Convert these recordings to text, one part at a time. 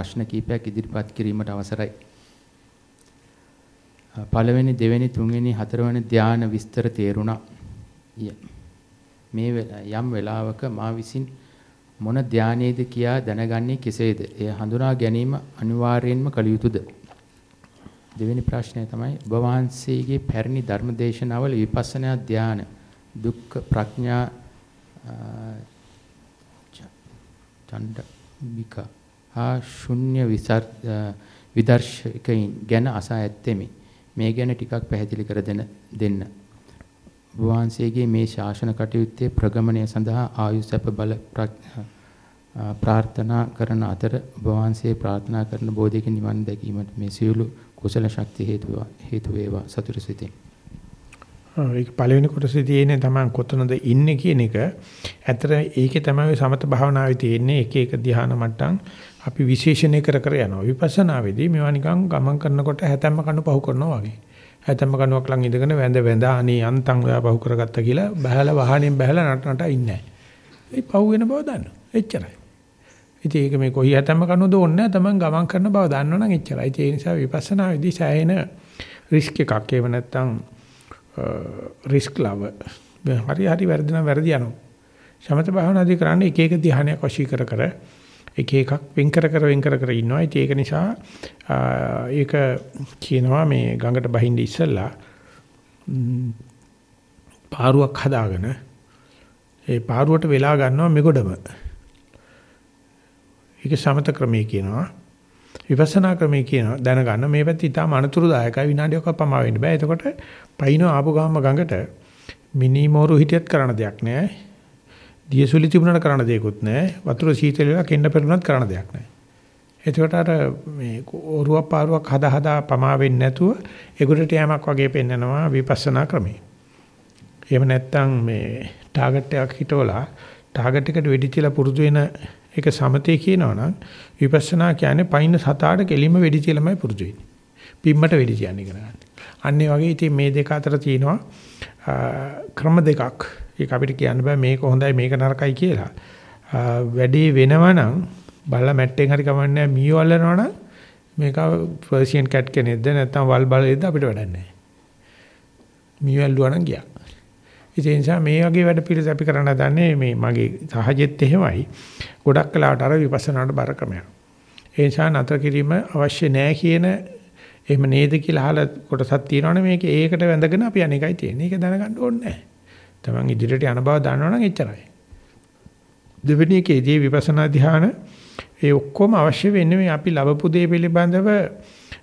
ප්‍රශ්න කීපයක් ඉදිරිපත් කිරීමට අවසරයි. පළවෙනි දෙවෙනි තුන්වෙනි හතරවෙනි ධාන විස්තර තේරුණා. මේ යම් වෙලාවක මා විසින් මොන ධානයේද කියා දැනගන්නේ කෙසේද? එය හඳුනා ගැනීම අනිවාර්යයෙන්ම කළ යුතුයද? දෙවෙනි ප්‍රශ්නය තමයි ඔබ වහන්සේගේ පැරණි ධර්මදේශනවල විපස්සනා ධාන දුක්ඛ ප්‍රඥා චණ්ඩික හා ශුන්‍ය විදර්ශකයින් ගැන අසා ඇත්තෙමි. මේ ගැන ටිකක් පැහැදිලි කර දෙන්න දෙන්න. වහන්සේගේ මේ ශාසන කටයුත්තේ ප්‍රගමණය සඳහා ආයු සැප බල ප්‍රාර්ථනා කරන අතර වහන්සේ ප්‍රාර්ථනා කරන බෝධික නිවන් දැකීමට මේ සියලු කුසල ශක්තිය හේතු හේතු වේවා සතුට සිතින්. ඒක පළවෙනි කොටසේ තියෙන්නේ තමයි කොතනද ඉන්නේ කියන එක. ඇතර ඒකේ තමයි සමත භාවනාවේ තියෙන්නේ එක එක ධ්‍යාන මට්ටම් අපි විශේෂණය කර කර යනවා. විපස්සනාවේදී මේවා නිකන් ගමන් කරනකොට හැතැම්ම කණු පහු කරනවා වගේ. හැතැම්ම කණුවක් ළඟ ඉඳගෙන වැඳ වැඳ අනේ යන්තම් ඔයා පහු කරගත්තා කියලා බහැලා වහණෙන් බහැලා නට නට ඉන්නේ නැහැ. ඒ පහු වෙන බව දන්නවා. එච්චරයි. ඉතින් ඒක මේ කොහි හැතැම්ම කණුවද ඕනේ නැහැ. Taman ගමන් කරන බව දන්නවනම් එච්චරයි. ඉතින් ඒ නිසා විපස්සනාවේදී සෑහෙන රිස්ක් එකක් ඒව නැත්තම් රිස්ක් ලව. හරි හරි වැරදි නම් වැරදි යනවා. සමත භාවනාදී කරන්නේ එක එක ධ්‍යානයක් වශී කර කර එක එකක් වෙන් කර කර වෙන් කර කර ඉන්නවා. ඉතින් ඒක නිසා ඒක කියනවා මේ ගඟට බහින්න ඉස්සෙල්ලා පාරුවක් හදාගෙන ඒ පාරුවට වෙලා ගන්නවා මෙගොඩම. ඒක සමත ක්‍රමයේ කියනවා. විපස්සනා ක්‍රමයේ කියනවා දැනගන්න මේ පැත්ත ඉතාම අනතුරුදායකයි විනාඩියක් පමා වෙන්න බෑ. එතකොට පයින් ආපු ගාම ගඟට මිනි මෝරු හිටියත් කරන්න දෙයක් නෑ. දියසුලි තිබුණාට කරන්න දෙයක්වත් නැහැ. වතුර සීතල වෙලා කෙන්න පෙරුණත් කරන්න දෙයක් නැහැ. එතකොට අර මේ ඔරුවක් පාරුවක් හදා හදා පමා වෙන්නේ නැතුව ඒගොඩට යෑමක් වගේ පෙන්නනවා විපස්සනා ක්‍රමේ. එහෙම නැත්නම් මේ ටාගට් එකක් හිටවලා ටාගට් එකට වෙඩි තියලා පුරුදු වෙන එක සමතේ කියනවනම් විපස්සනා කියන්නේ පයින් සතාට කෙලිම වෙඩි තියලාමයි පුරුදු වෙන්නේ. පිම්මට වෙඩි තියන්නේ කරන්නේ. අන්න වගේ ඉතින් මේ දෙක අතර තියෙනවා ක්‍රම දෙකක්. ඒක අපිට කියන්න බෑ මේක හොඳයි මේක නරකයි කියලා. වැඩේ වෙනවා නම් බල්ලා මැට්ටෙන් හරි කමන්නේ මීයෝ අල්ලනවා නම් මේක පර්සියන් කැට් කෙනෙක්ද නැත්නම් වල් බලේද අපිට වැඩක් නැහැ. මීයෝ ඇල්ලුවා නම් ගියා. ඒ නිසා මේ වගේ වැඩ පිළිස අපි කරන්න දන්නේ මේ මගේ සහජෙත් එහෙමයි. ගොඩක් කලාවට අර විපස්සනාට බර ක්‍රමයක්. ඒ නිසා නතර කිරීම අවශ්‍ය නැහැ කියන එහෙම නේද කියලා අහලා කොටසක් තියෙනවනේ මේක ඒකට වැඳගෙන අපි අනේකයි තියෙන්නේ. ඒක දැනගන්න ඕනේ නැහැ. තමන් ඉදිරියට යන බව දන්නවනම් එච්චරයි. දෙවෙනි එකේදී විපස්සනා ධ්‍යාන ඒ ඔක්කොම අවශ්‍ය වෙන්නේ මේ අපි ලබපු දේ පිළිබඳව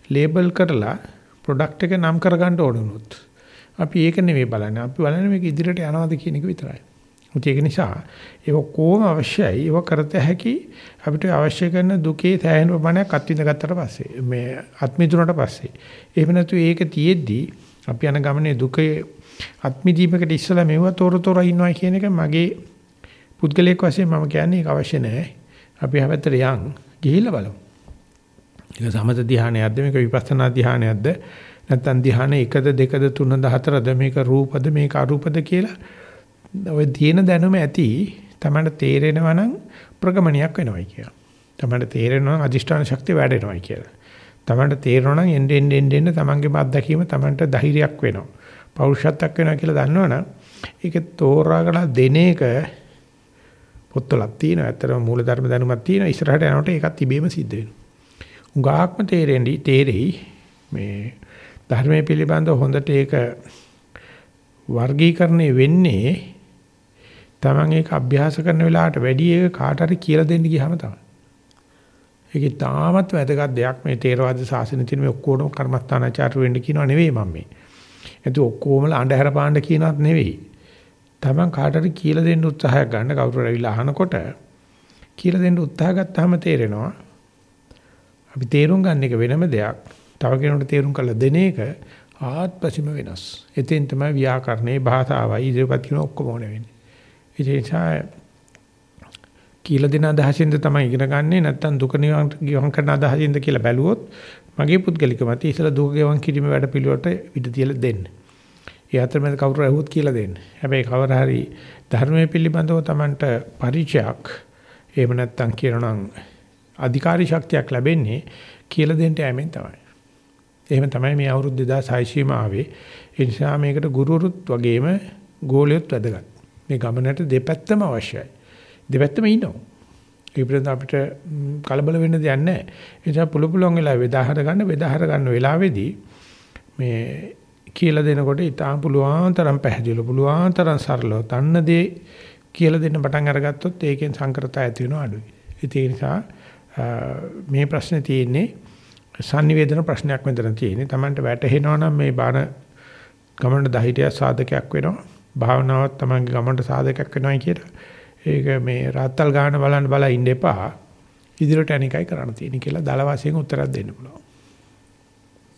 ලේබල් කරලා ප්‍රොඩක්ට් එක නම් කරගන්න ඕන උනොත්. අපි ඒක නෙවෙයි බලන්නේ. අපි බලන්නේ මේක ඉදිරියට යනවද කියන එක විතරයි. ඒක නිසා ඒ ඔක්කොම අවශ්‍යයි. ඒක කරත හැකි අපිට අවශ්‍ය කරන දුකේ සෑහෙන ප්‍රමාණයක් අත්විඳ ගත්තට පස්සේ මේ අත්මිතුනට පස්සේ. එහෙම නැතු ඒක තියෙද්දි අපි යන ගමනේ දුකේ අත්මිදීමකට ඉස්සලා මෙව තොර තොර ඉන්නවා කියන එක මගේ පුද්ගලයෙක් වශයෙන් මම කියන්නේ ඒක අවශ්‍ය නැහැ. අපි හැවතට යන් ගිහිල්ලා බලමු. ඒක සමත ධානයක්ද මේක විපස්සනා ධානයක්ද නැත්නම් ධාන 1ද 2ද 3ද 4ද මේක රූපද මේක අරූපද කියලා ඔය තියෙන දැනුම ඇති තමයි තේරෙනවා නම් ප්‍රගමණයක් වෙනවයි කියලා. තමයි තේරෙනවා නම් අදිෂ්ඨාන ශක්තිය වැඩෙනවයි කියලා. තමන්ට තේරෙනවා නම් එන්න එන්න එන්න තමන්ගේ අත්දැකීම තමන්ට ධෛර්යයක් වෙනවා. පෞරුෂත්වයක් වෙනවා කියලා දන්නවනම් ඒක තෝරාගෙන දෙන එක පොත්වලක් තියෙනවා. ඇත්තටම මූලධර්ම දැනුමක් තියෙනවා. ඉස්සරහට යනකොට ඒකත් තිබීම සිද්ධ වෙනවා. උගාක්ම තේරෙන්නේ තේරෙයි මේ ධර්මයේ පිළිබඳ හොඳට ඒක වර්ගීකරණය වෙන්නේ Taman ඒක අභ්‍යාස කරන වෙලාවට වැඩි ඒක කාට හරි කියලා දෙන්න ගියාම තමයි. ඒකේ තාමත් වැදගත් දෙයක් මේ තේරවාද සාසනෙ තියෙන මේ ඔක්කොම කර්මස්ථානාචාර වෙන්න කියනවා නෙවෙයි මම මේ. එතකොට ඔක්කොමල අඳුර පාණ්ඩ කියනවත් නෙවෙයි. Taman කාටට කියලා දෙන්න උත්සාහයක් ගන්න කවුරු රැවිලා අහනකොට කියලා දෙන්න උත්සාහ ගත්තාම තේරෙනවා. අපි තේරුම් ගන්න එක වෙනම දෙයක්. තව කෙනෙකුට තේරුම් කරලා දෙන එක ආත්පසීම වෙනස්. එතෙන් තමයි ව්‍යාකරණේ භාෂාවයි ඉදිරිපත් කරන ඔක්කොම ඕනේ වෙන්නේ. ඒ නිසා කියලා දෙන අදහසින්ද තමයි ඉගෙන ගන්නෙ නැත්නම් දුක නිවන් ගිවන් කරන අදහසින්ද කියලා බැලුවොත් මගේ පුද්ගලික මත ඉතල දුක ගෙවන් කිරීම වැඩ පිළිවෙලට ඉඩ තියලා දෙන්න. ඒ අතරමැද කවුරු ඇහුවොත් කියලා දෙන්න. හැබැයි කවර හරි ධර්මයේ පිළිබඳව Tamanට පරිචයක් එහෙම නැත්නම් කියනනම් අධිකාරී ශක්තියක් ලැබෙන්නේ කියලා දෙන්න යෑමෙන් තමයි. එහෙම තමයි මේ අවුරුදු 2600 ආවේ. ඒ නිසා මේකට ගුරුවරුත් වගේම ගෝලියොත් වැදගත්. මේ ගමනට දෙපැත්තම අවශ්‍යයි. දෙපැත්තම ඉන්නවා. ඒ පිළිබඳව අපිට කලබල වෙන්න දෙයක් නැහැ. ඒ නිසා පුළු පුළුවන් වෙලාවෙ වෙදාහර ගන්න වෙදාහර ගන්න වෙලාවේදී මේ කියලා දෙනකොට ඉතාම පුළුවන් තරම් පැහැදිලිව පුළුවන් තරම් සරලව තන්න දේ කියලා දෙන්න පටන් අරගත්තොත් ඒකෙන් සංකරත ඇති වෙනවා අඩුයි. ඒ නිසා මේ ප්‍රශ්නේ තියෙන්නේ sannivedana ප්‍රශ්නයක් මෙතන තියෙන්නේ. Tamanට වැටහෙනවා නම් මේ බාන ගමන දහිතය සාධකයක් වෙනවා. භාවනාවක් Tamanගේ ගමනට සාධකයක් වෙනවායි කියලා. ඒක මේ රාත්තල් ගාන බලන්න බලා ඉන්න එපා. ඉදිරියට අනිකයි කරන්න තියෙන්නේ කියලා දල වශයෙන් උත්තරයක් දෙන්න පුළුවන්.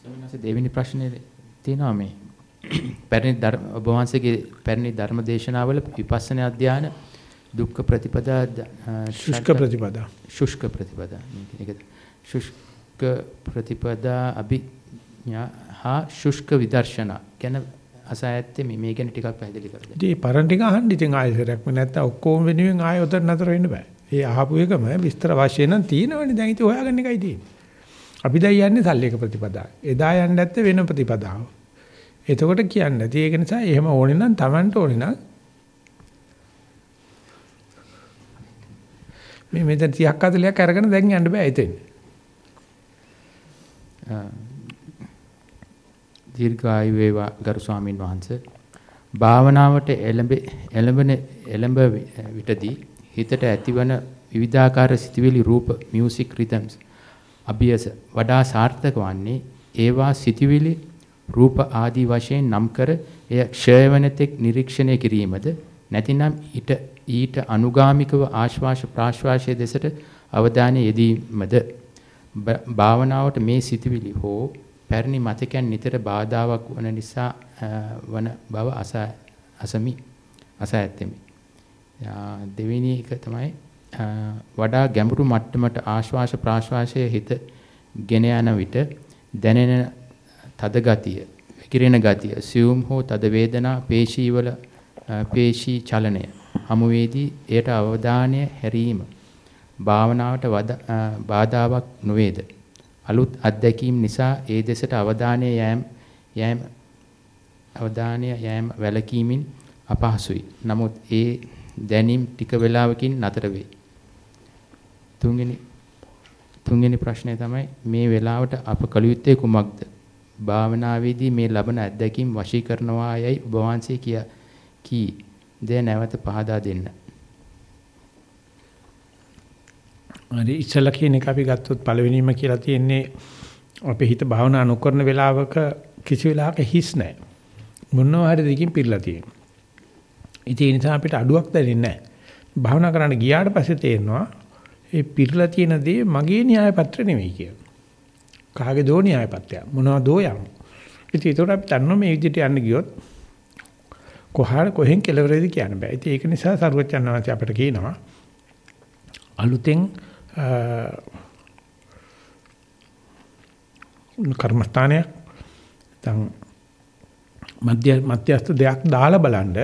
ස්වාමීන් දෙවෙනි ප්‍රශ්නේ තියෙනවා මේ පැරණි ධර්ම ඔබ වහන්සේගේ පැරණි ධර්ම දේශනාවල විපස්සනා අධ්‍යාන දුක්ඛ ප්‍රතිපදා ශුෂ්ක ප්‍රතිපදා ශුෂ්ක ප්‍රතිපදා මේක ශුෂ්ක ප්‍රතිපදා අභිඥා හා ශුෂ්ක විදර්ශනා කියන අසයත්තේ මේ මේ ගැන ටිකක් පැහැදිලි කර දෙන්න. ඉතින් පරණ ටික අහන්න ඉතින් ආයෙසරක් නැත්නම් ඔක්කොම වෙනුවෙන් ආයෙ උතර නතර වෙන්න බෑ. ඒ අහපු එකම විස්තර වශයෙන් නම් තියෙනවනේ දැන් ඉතින් හොයාගන්න එකයි තියෙන්නේ. අපි දැන් යන්නේ සල්ලේක ප්‍රතිපදාව. එදා යන්න නැත්තේ වෙන ප්‍රතිපදාව. එතකොට කියන්නේ නැති ඒක නිසා එහෙම ඕනේ නම් Tamanට ඕනේ නම් මේ මෙතන 30ක් 40ක් අරගෙන දැන් යන්න බෑ එතෙන්. දීර්ඝායු වේවා ගරු ස්වාමින් වහන්සේ. භාවනාවට එළඹ එළඹෙන එළඹ විටදී හිතට ඇතිවන විවිධාකාර සිතුවිලි රූප මියුසික් රිද්ම්ස් අභියස වඩා සාර්ථක වන්නේ ඒවා සිතුවිලි රූප ආදී වශයෙන් නම් කර එය ක්ෂය වන තෙක් නිරීක්ෂණය කිරීමද නැතිනම් ඊට ඊට අනුගාමිකව ආශ්වාස ප්‍රාශ්වාසයේ දෙසට අවධානය යෙදීමද භාවනාවට මේ සිතුවිලි හෝ පැරණි මතකයන් නිතර බාධාවක් වන නිසා වන බව අසමි අස ඇත්තෙමි. දෙවෙනි එක තමයි වඩා ගැඹුරු මට්ටමට ආශ්වාස ප්‍රාශ්වාසයේ හිත ගෙන යන විට දැනෙන තද ගතිය, විකිරෙන ගතිය, සියුම් හෝ තද වේදනා, පේශීවල පේශී චලනය හමුවේදී එයට අවධානය හැරීම භාවනාවට බාධාවක් නොවේද? අලුත් අත්දැකීම් නිසා ඒ දෙසට අවධානය යෑම යෑම අවධානය යෑම වැළකීමෙන් අපහසුයි. නමුත් ඒ දැනීම් ටික වේලාවකින් නතර වේ. තුන්වෙනි තුන්වෙනි ප්‍රශ්නය තමයි මේ වෙලාවට අප කළ යුත්තේ කුමක්ද? භාවනාවේදී මේ ලබන අත්දැකීම් වශී කරනවා යයි ඔබ වහන්සේ කිය කී දේ නැවත පහදා දෙන්න. හරි ඉස්සලා කියන එක අපි ගත්තොත් පළවෙනිම කියලා තියෙන්නේ අපේ හිත භාවනා නොකරන වෙලාවක කිසි වෙලාවක හිස් නැහැ. මොනවා හරි දෙකින් පිරලා තියෙනවා. ඉතින් ඒ නිසා අපිට අඩුවක් දැනෙන්නේ නැහැ. භාවනා කරන්න ගියාට පස්සේ තේරෙනවා ඒ පිරලා තියෙන දේ මගේ න්‍යාය පත්‍ර නෙවෙයි කියලා. කාගේ දෝ න්‍යාය පත්‍රයක් මොනවද දෝ යම්. ඉතින් ඒකට අපි දන්නවා මේ විදිහට යන්න ගියොත් කොහාර කොහෙන් කෙලවරේද කියන්න බෑ. ඉතින් ඒක නිසා සරුවචන් වහන්සේ අපිට කියනවා අලුතෙන් කර්මස්ථානයක් දැන් මධ්‍ය මධ්‍යස්ථ දෙයක් දාලා බලන්න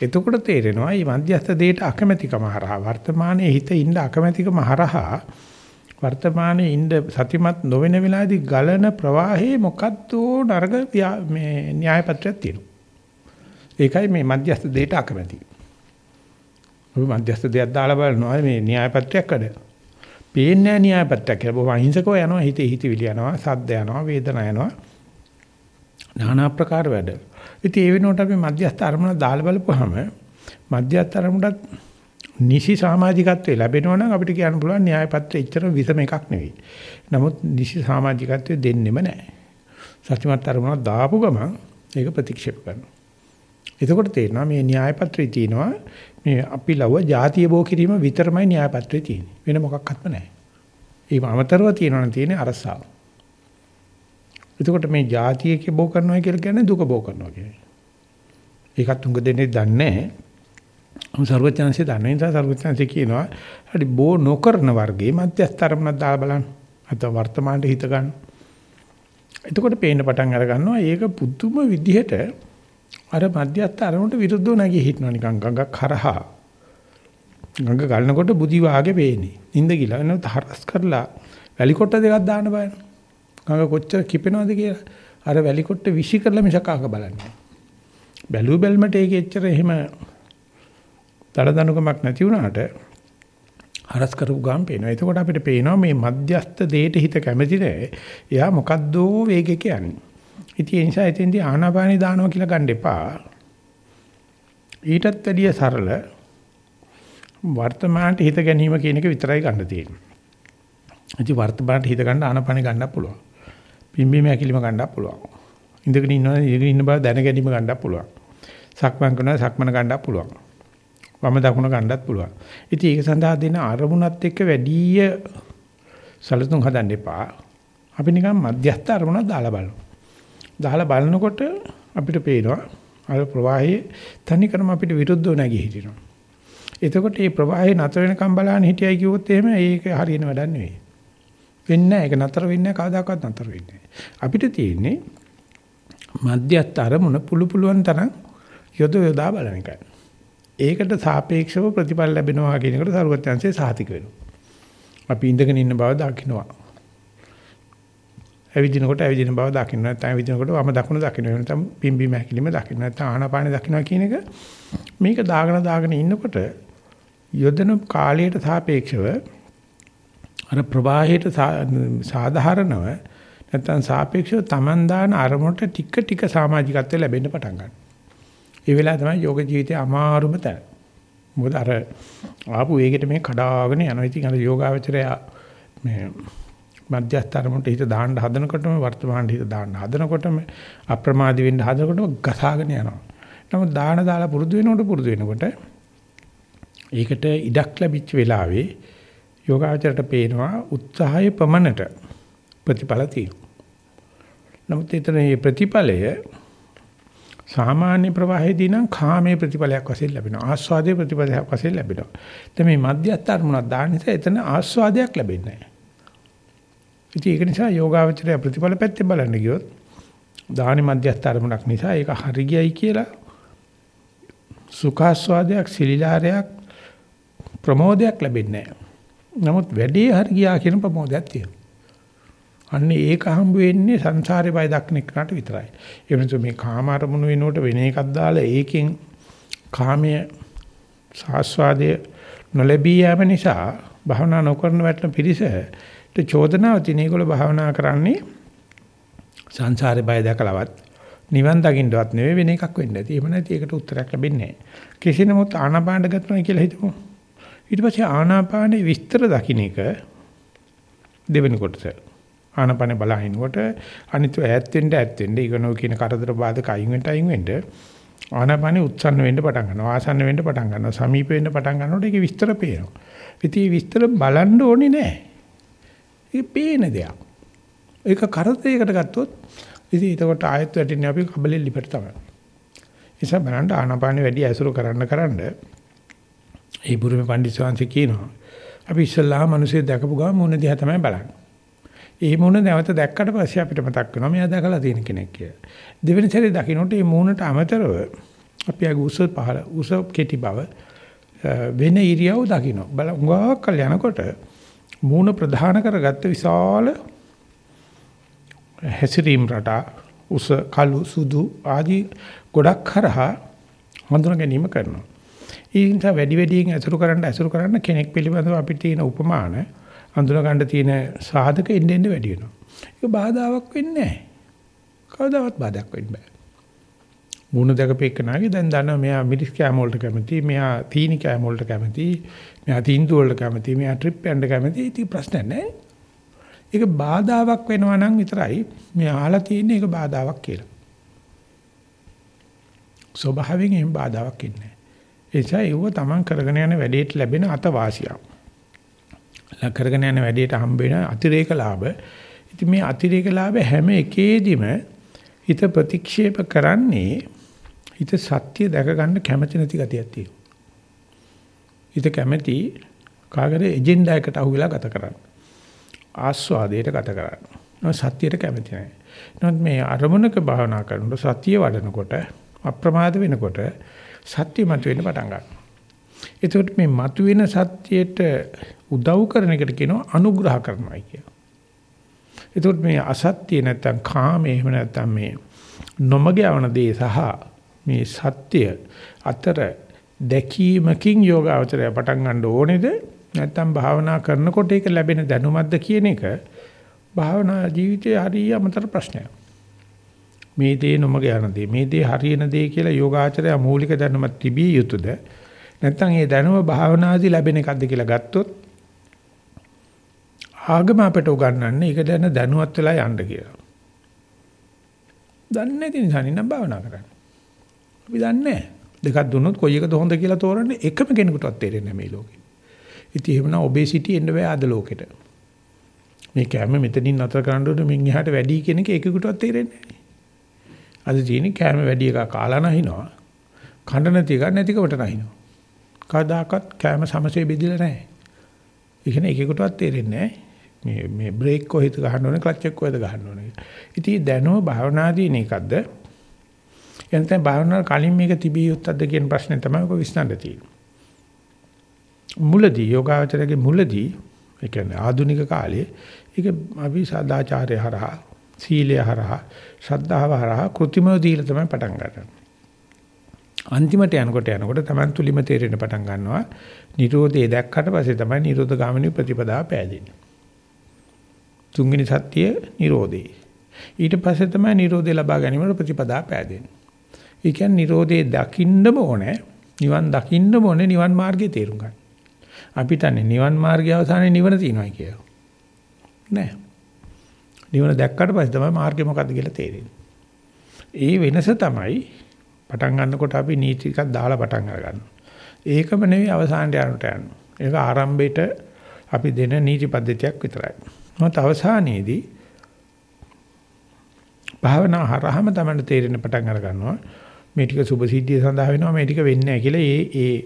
එතකොට තේරෙනවා මේ මධ්‍යස්ථ දෙයට අකමැතිකම හරහා වර්තමානයේ හිත ඉන්න අකමැතිකම හරහා වර්තමානයේ ඉන්න සතිමත් නොවන වෙලාවේදී ගලන ප්‍රවාහයේ මොකද්ද නරක මේ න්‍යාය පත්‍රයක් තියෙනවා. ඒකයි මේ මධ්‍යස්ථ දෙයට අකමැති. අපි මධ්‍යස්ථ දෙයක් දාලා බලනවා මේ න්‍යාය පත්‍රයක් කඩ. පේන්නේ න්‍යාය පත්‍රයක් කියලා. බොහොම අහිංසකව යනවා හිතේ හිතවිලි යනවා, සද්ද යනවා, වේදනා යනවා. নানা ප්‍රකාර වැඩ. ඉතින් ඒ වෙනුවට අපි මධ්‍යස්ථ අරමුණ දාලා බලපුවාම මධ්‍යස්ථ අරමුණට නිසි සමාජිකත්වයේ ලැබෙනවා නම් අපිට කියන්න පුළුවන් න්‍යාය පත්‍රය ඉච්චර විසම එකක් නෙවෙයි. නමුත් නිසි සමාජිකත්වයේ දෙන්නෙම නැහැ. සත්‍යමත් අරමුණ දාපු ගමන් ඒක ප්‍රතික්ෂේප කරනවා. එතකොට තේරෙනවා මේ න්‍යාය පත්‍රයේ තියෙනවා මේ අපි ලව ಜಾතිය බෝ කිරීම විතරමයි න්‍යාය පත්‍රයේ තියෙන්නේ. වෙන මොකක්වත්ම නැහැ. ඒක අමතරව තියෙනවනේ තියෙන්නේ අරසාව. එතකොට මේ ಜಾතියක බෝ කරනවා කියලා කියන්නේ දුක බෝ කරනවා කියන්නේ. ඒකත් උඟ දෙන්නේ දන්නේ නැහැ. සර්වඥාන්සේ දන්නේ නිසා සර්වඥාන්සේ කියනවා හරි බෝ නොකරන වර්ගයේ මධ්‍යස්තරමක් දාලා බලන්න. අත වර්තමානයේ හිත ගන්න. එතකොට පේන්න පටන් අර ගන්නවා ඒක පුදුම විදිහට අර මධ්‍යස්ථ අරමුණට විරුද්ධව නැගී හිටනවා නිකන් ගඟක් හරහා. ගඟ ගලනකොට බුදි වාගේ පේන්නේ. නිින්ද ගිලා එනකොට හරස් කරලා වැලි කොට දෙකක් දාන්න බෑන. ගඟ කොච්චර කිපෙනවද කියලා. අර වැලි කොට විශ් කරලා මිසක් ආක බලන්නේ. බැලු බැල්මට ඒක එච්චර එහෙම දලදනුකමක් නැති වුණාට හරස් කරපු ගාම් පේනවා. එතකොට අපිට පේනවා මේ මධ්‍යස්ත දෙයට හිත කැමති නැහැ. එයා මොකද්දෝ වේගයක යන්නේ. ඉතින් ඒ නිසා එතෙන්දී ආනාපානි දානවා කියලා ගන්න එපා. ඊටත් වැඩිය සරල වර්තමානට හිත ගැනීම කියන එක විතරයි ගන්න තියෙන්නේ. ඉතින් වර්තමානට හිත ගන්න ආනාපානි ගන්නත් පුළුවන්. පිම්බීම ඇකිලිම ගන්නත් පුළුවන්. ඉඳගෙන ඉන්නවා ඉඳගෙන ඉන්න බව දැන ගැනීම ගන්නත් පුළුවන්. සක්මන් කරනවා සක්මන ගන්නත් පුළුවන්. වම දකුණ ගන්නත් පුළුවන්. ඉතින් ඒක සඳහා දෙන අරමුණත් එක්ක වැඩි සලසුන් හදන්න එපා. අපි නිකන් මධ්‍යස්ථ අරමුණක් දාලා බලමු. දාලා බලනකොට අපිට පේනවා අර ප්‍රවාහයේ තනිකරම අපිට විරුද්ධව නැගී හිටිනවා. එතකොට මේ ප්‍රවාහය නතර වෙනකම් බලන්න හිටියයි කිව්වොත් එහෙම ඒක හරියන වැඩක් නෙවෙයි. වෙන්නේ නැහැ. ඒක නතර වෙන්නේ නැහැ. කවදාකවත් නතර වෙන්නේ අපිට තියෙන්නේ මධ්‍යස්ථ අරමුණ පුළු පුළුවන් තරම් යොද යොදා බලන එකයි. ඒකට සාපේක්ෂව ප්‍රතිඵල ලැබෙනවා කියන එකට සරුවත්‍යංශයේ සාතික වෙනවා. අපි ඉඳගෙන ඉන්න බව දකින්නවා. ඇවිදිනකොට ඇවිදින බව දකින්න නැත්නම් ඇවිදිනකොට වම දකුණ දකින්න නැත්නම් පිම්බීම හැකිලිම දකින්න නැත්නම් ආනාපානෙ දකින්නවා කියන එක මේක දාගෙන දාගෙන ඉන්නකොට යොදන කාලයට සාපේක්ෂව අර ප්‍රවාහයට සාධාරණව නැත්නම් සාපේක්ෂව Taman දාන අරමුණට ටික ටික සමාජිකත්වය ලැබෙන්න පටන් ගන්නවා. ඒ වෙලාව තමයි යෝග ජීවිතයේ අමාරුම තැන. මොකද අර ආපු වේගෙට මේ කඩාගෙන යනවා. ඉතින් අර යෝගාවචරය මේ මධ්‍යස්ථ අරමුණට හිත දාන්න හදනකොටම වර්තමානයේ හිත දාන්න හදනකොටම අප්‍රමාදී වෙන්න හදනකොටම ගසාගෙන යනවා. නමුත් දාන දාලා පුරුදු වෙනකොට පුරුදු වෙනකොට ඒකට ඉඩක් ලැබිච්ච වෙලාවේ යෝගාචරයට පේනවා උත්සාහයේ ප්‍රමණයට ප්‍රතිඵල තියෙනවා. නමුත් එතන මේ ප්‍රතිඵලය සාමාන්‍ය ප්‍රවාහයේදී නම් කාමයේ ප්‍රතිඵලයක් වශයෙන් ලැබෙනවා. ආස්වාදයේ ප්‍රතිඵලයක් වශයෙන් ලැබෙනවා. දැන් මේ මධ්‍යස්ථ අරමුණක් දාන්න නිසා එතන ආස්වාදයක් ලැබෙන්නේ නැහැ. ඉතින් ඒක නිසා යෝගාවචරය ප්‍රතිඵල පැත්තේ බලන්න ගියොත් දානි මධ්‍යස්ථ අරමුණක් නිසා ඒක හරි ගියයි කියලා සුඛාස්වාදයක් සිලිලාරයක් ප්‍රමෝදයක් ලැබෙන්නේ නැහැ. නමුත් වැඩේ හරි ගියා කියන ප්‍රමෝදයක් තියෙනවා. අන්න ඒක හම්බ වෙන්නේ සංසාරේ බය දක්න එකට විතරයි. ඒ වෙනතු මේ කාම අරමුණු වෙනකොට වෙන එකක් දාලා ඒකෙන් කාමයේ සාස්වාදයේ නොලැබී යෑම නිසා භවනා නොකරන වැටෙන පිරිසට චෝදනාව තියෙන ඒගොල්ලෝ භවනා කරන්නේ සංසාරේ බය දැකලවත් නිවන් දකින්නවත් නෙවෙයි වෙන එකක් වෙන්න ඇති. එහෙම නැති ඒකට උත්තරයක් ලැබෙන්නේ නැහැ. කෙසේ නමුත් ආනාපාන ගන්නවා කියලා හිතමු. ඊට පස්සේ ආනාපානේ විස්තර දකින්න එක දෙවෙනි කොටස. ආනපන බලහිනකොට අනිත් ඈත් වෙන්න ඈත් වෙන්න ඊගනෝ කියන කරදර බාධක අයින් වෙන්න අයින් වෙන්න ආනපන උත්සන්න වෙන්න පටන් ගන්නවා ආසන්න වෙන්න පටන් ගන්නවා සමීප වෙන්න පටන් ගන්නකොට ඒකේ විස්තර පේනවා ඉතින් විස්තර බලන්න ඕනේ නෑ ඒක පේන දෙයක් ඒක කරදරයකට ගත්තොත් ඉතින් ඒකට ආයත් වැටෙන්නේ අපි කබලෙ ලිපට තමයි නිසා බලන්න ආනපානෙ වැඩි ඇසුරු කරන්න කරන්න ඒ බුරුමේ පඬිස්සවංශ කියනවා අපි ඉස්සල්ලා මිනිස්සු දැකපු ගමන් මොන දිහා තමයි බලන්නේ ඒ මූණ නැවත දැක්කට පස්සේ අපිට මතක් වෙනවා මෙයා දැකලා තියෙන කෙනෙක් කියලා. දෙවෙනි සැරේ දකින්නට මේ මූණට අමතරව අපි ආග උස පහල උස කෙටි බව වෙන ඉරියව් දකින්න. බල උගාවක් කල් යනකොට මූණ ප්‍රධාන කරගත්ත විශාල හැසිරීම් රටා උස කළු සුදු ආදී ගොඩක් කරහා හඳුනා ගැනීම කරනවා. ඒ නිසා වැඩි වැඩියෙන් ඇසුරු කරන්න ඇසුරු කරන්න කෙනෙක් පිළිබඳව අපිට තියෙන උපමාන අඳුන ගන්න තියෙන සාධක එන්න එන්න වැඩි වෙනවා. ඒක බාධාවක් වෙන්නේ නැහැ. කවදාවත් බාධාවක් වෙන්න බෑ. මුණ දැකපෙන්නාගේ දැන් දන්නවා මෙයා මිරිස් කෑම වලට කැමති, මෙයා තීනි කෑම වලට කැමති, මෙයා තීන්දුව වලට කැමති, මෙයා ට්‍රිප් යන්න කැමති. ඉතින් ප්‍රශ්න නැහැ. ඒක බාධාවක් වෙනවා නම් විතරයි මේ අහලා තියෙන්නේ ඒක බාධාවක් කියලා. ස්වභාවයෙන් එහෙම බාධාවක් ඉන්නේ නැහැ. ඒ නිසා ඒව තමන් කරගෙන යන වැඩේට ලැබෙන අතවාසියක්. කරගෙන යන වැඩේට හම්බ වෙන අතිරේක ලාභ. ඉතින් මේ අතිරේක ලාභ හැම එකේදීම හිත ප්‍රතික්ෂේප කරන්නේ හිත සත්‍ය දැක ගන්න කැමති නැති ගතියක් තියෙනවා. හිත කැමති කාගරේ එජෙන්ඩා එකට අහුවෙලා ගත කරන්න. ආස්වාදයට ගත කරන්න. සත්‍යයට කැමති නැහැ. නමුත් මේ අරමුණක භාවනා කරනකොට සතිය වඩනකොට අප්‍රමාද වෙනකොට සත්‍ය මත වෙන්න පටන් ගන්නවා. එතකොට මේ මතුවෙන සත්‍යයට උදව් කරන එකට කියනවා අනුග්‍රහ කරනවා කියලා. එතකොට මේ අසත්‍ය නැත්තම් කාමයේ එහෙම නැත්තම් මේ නොමග යවන දේ සහ මේ සත්‍ය අතර දැකීමකින් යෝගාවචරය පටන් ගන්න ඕනේද නැත්තම් භාවනා කරනකොට ඒක ලැබෙන දැනුමක්ද කියන එක භාවනා ජීවිතයේ හරිය අමතර ප්‍රශ්නයක්. මේ දේ නොමග යන දේ මේ දේ හරියන දේ කියලා යෝගාචරය මූලික දැනුමක් තිබිය යුතුද නැත්නම් ඒ දැනුම භාවනාදී ලැබෙන එකක්ද කියලා ගත්තොත් ආගම අපට උගන්වන්නේ ඒක දැන දැනුවත් වෙලා යන්න කියලා. දන්නේ නැති නිසා නේ භාවනා කරන්නේ. අපි දන්නේ නැහැ. දෙකක් දුන්නොත් කොයි එකද හොඳ කියලා තෝරන්නේ එකම කෙනෙකුටවත් තේරෙන්නේ නැහැ මේ ලෝකේ. ඉතින් එහෙමනම් ඔබේසිටි එන්න බෑ අද ලෝකෙට. මේ කැම මෙතනින් නතර කරන්න ඕනේ මින් එහාට වැඩි කෙනෙක් ඒකකටවත් තේරෙන්නේ නැහැ. අද තියෙන්නේ කැම වැඩි එක කාලා නැහිනවා. කන්න නැති එක නැතිකවට නැහිනවා. කවදාකවත් කැම සමසේ බෙදිලා නැහැ. ඒ කියන්නේ ඒකකටවත් තේරෙන්නේ නැහැ. මේ මේ බ්‍රේක් කොහෙද ගහන්න ඕනේ ක්ලච් එක කොහෙද ගහන්න ඕනේ. ඉතින් දැනුම භාවනාදී නේකද්ද? එනතෙන් භාවනාව කලින් මේක තිබිය යුත්තක්ද කියන ප්‍රශ්නේ තමයි ඔක විශ්නන්න තියෙන්නේ. මුලදී යෝගාවචරයේ මුලදී ඒ කියන්නේ ආධුනික කාලේ ඒක අපි සදාචාරය හරහා සීලය හරහා ශ්‍රද්ධාව හරහා કૃතිමව දීලා තමයි පටන් ගන්න. අන්තිමට යනකොට යනකොට Taman තුලිම තේරෙන්න පටන් ගන්නවා. Nirodhe දැක්කට පස්සේ තමයි Nirodha ගාමිනී ප්‍රතිපදාව පෑදෙන්නේ. තුන්වෙනි සත්‍ය Nirodhe. ඊට පස්සේ තමයි Nirodhe ලබා ගැනීමට ප්‍රතිපදාව පෑදෙන්නේ. ඒ කියන්නේ Nirodhe දකින්නම ඕනේ. නිවන් දකින්නම ඕනේ නිවන් මාර්ගයේ තේරුම් ගන්න. අපිටන්නේ නිවන් මාර්ගය අවසානයේ නිවන තියෙනවා කියලා. නෑ. නිවන දැක්කට පස්සේ තමයි මාර්ගය මොකද්ද කියලා තේරෙන්නේ. ඒ වෙනස තමයි පටන් ගන්නකොට අපි නීති ටිකක් දාලා පටන් අරගන්නවා. ඒකම නෙවෙයි අවසානට යනට යනවා. ඒක ආරම්භයේට අපි දෙන නීති පද්ධතියක් විතරයි. මොකද අවසානයේදී භාවනා හරහාම තමයි තේරෙන පටන් අර ගන්නවා. මේ ටික සුභ සිද්ධිය සඳහා වෙනවා මේ ටික වෙන්නේ නැහැ කියලා ඒ ඒ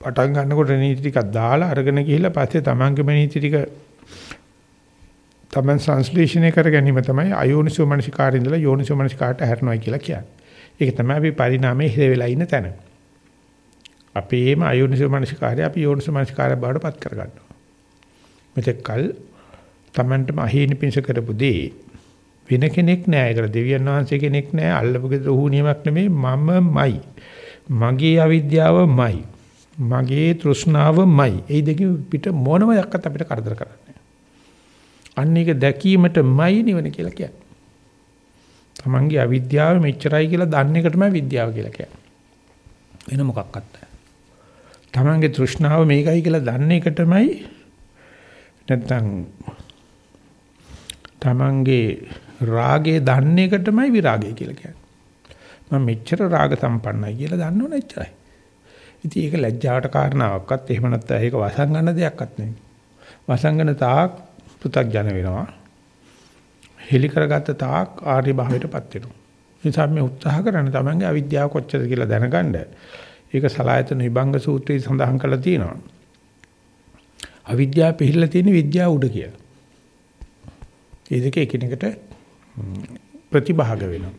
පටන් ගන්නකොට නීති ටිකක් දාලා අරගෙන ගිහිල්ලා පස්සේ තමන්ගේම නීති ටික තමන් සංශ්ලේෂණය කර ගැනීම තමයි අයෝනිසෝ මනසිකාරය ඉඳලා යෝනිසෝ මනසිකාරට හැරෙනවා කියලා කියන්නේ. ඒක තමයි අපි පරිණාමයේ හිර වෙලා ඉන්න තැන. අපේම අයෝනිසෝ මනසිකාරය අපි යෝනිසෝ මනසිකාරය බවට පත් කර ගන්නවා. මෙතෙක්කල් තමන්ටම අහේනි පිංස කරපු දේ වෙන කෙනෙක් නෑ ඒකට දෙවියන් වහන්සේ කෙනෙක් නෑ අල්ලපු ගෙදර උහු නියමක් නෙමෙයි මමමයි. මගේ අවිද්‍යාවමයි. මගේ තෘෂ්ණාවමයි. ඒ දෙකෙ පිට මොනම යක්කත් අපිට කරදර කරන්නේ. අන්න ඒක දැකීමටමයි නිවන කියලා කියන්නේ. තමන්ගේ අවිද්‍යාව මෙච්චරයි කියලා දන්න එක තමයි විද්‍යාව කියලා කියන්නේ. වෙන මොකක්වත් නැහැ. තමන්ගේ තෘෂ්ණාව මේකයි කියලා දන්න එක තමයි නැත්තම් තමන්ගේ රාගේ දන්න එක තමයි විරාගය කියලා කියන්නේ. මම මෙච්චර රාග සම්පන්නයි කියලා දන්නවනේ එච්චරයි. ඉතින් ඒක ලැජ්ජාවට කාරණාවක්වත් එහෙම නැත්නම් ඒක වසංගන දෙයක්වත් නෙවෙයි. වසංගන තාක් පෘථග්ජන වෙනවා. හෙලි කරගත්ත තාක් ආර්ය භාවයටපත් වෙනවා. නිසා මේ උත්සාහ කරන තමන්ගේ අවිද්‍යාව කොච්චරද කියලා දැනගන්න. ඒක සලායතන විභංග සූත්‍රයේ සඳහන් කරලා තියෙනවා. අවිද්‍යාව පිළිලා තියෙන විද්‍යාව උඩ කියලා. ඒ දෙක එකිනෙකට ප්‍රතිභාග වෙනවා.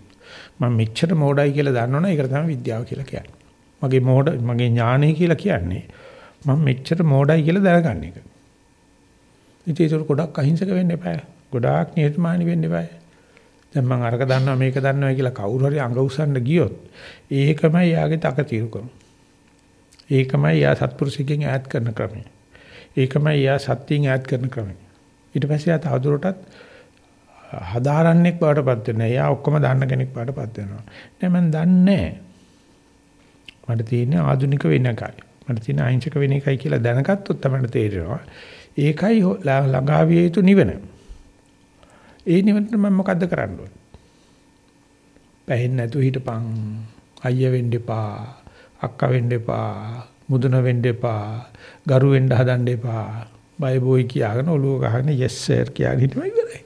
මම මෙච්චර මෝඩයි කියලා දන්නවනේ ඒකට තමයි විද්‍යාව කියලා කියන්නේ. මගේ මෝඩ මගේ ඥානය කියලා කියන්නේ මම මෙච්චර මෝඩයි කියලා දැනගන්න එක. ඉතින් ඒක ගොඩක් අහිංසක වෙන්න එපා. ගොඩාක් නිහතමානී වෙන්න එපා. දැන් මම අරක දන්නවා මේක දන්නවා කියලා කවුරු හරි අඟ උස්සන්න ගියොත් ඒකමයි යාගේ තකතිරුකම. ඒකමයි යා සත්පුරුෂයෙක්ගෙන් ඈත් කරන ක්‍රමය. ඒකමයි යා සත්‍යයෙන් ඈත් කරන ක්‍රමය. ඊට පස්සේ යා තවදුරටත් හදාරන්නෙක් බවටපත් වෙනවා. යා ඔක්කොම දන්න කෙනෙක් බවටපත් වෙනවා. නෑ මම දන්නේ මට තියෙන්නේ ආධුනික වෙන එකයි. මට තියෙන අහිංසක වෙන එකයි කියලා දැනගත්තොත් තමයි තේරෙනවා. ඒකයි ළඟා විය යුතු නිවන. ඒ නිවනට මම මොකද්ද කරන්න ඕනේ? පැහෙන්නේ නැතුව හිටපන්. අයියා වෙන්න එපා. අක්කා වෙන්න එපා. මුදුන වෙන්න එපා. ගරු වෙන්න හදන්න එපා. බය බොයි කියාගෙන ඔළුව ගහගෙන yes sir කියන හිටම ඉවරයි.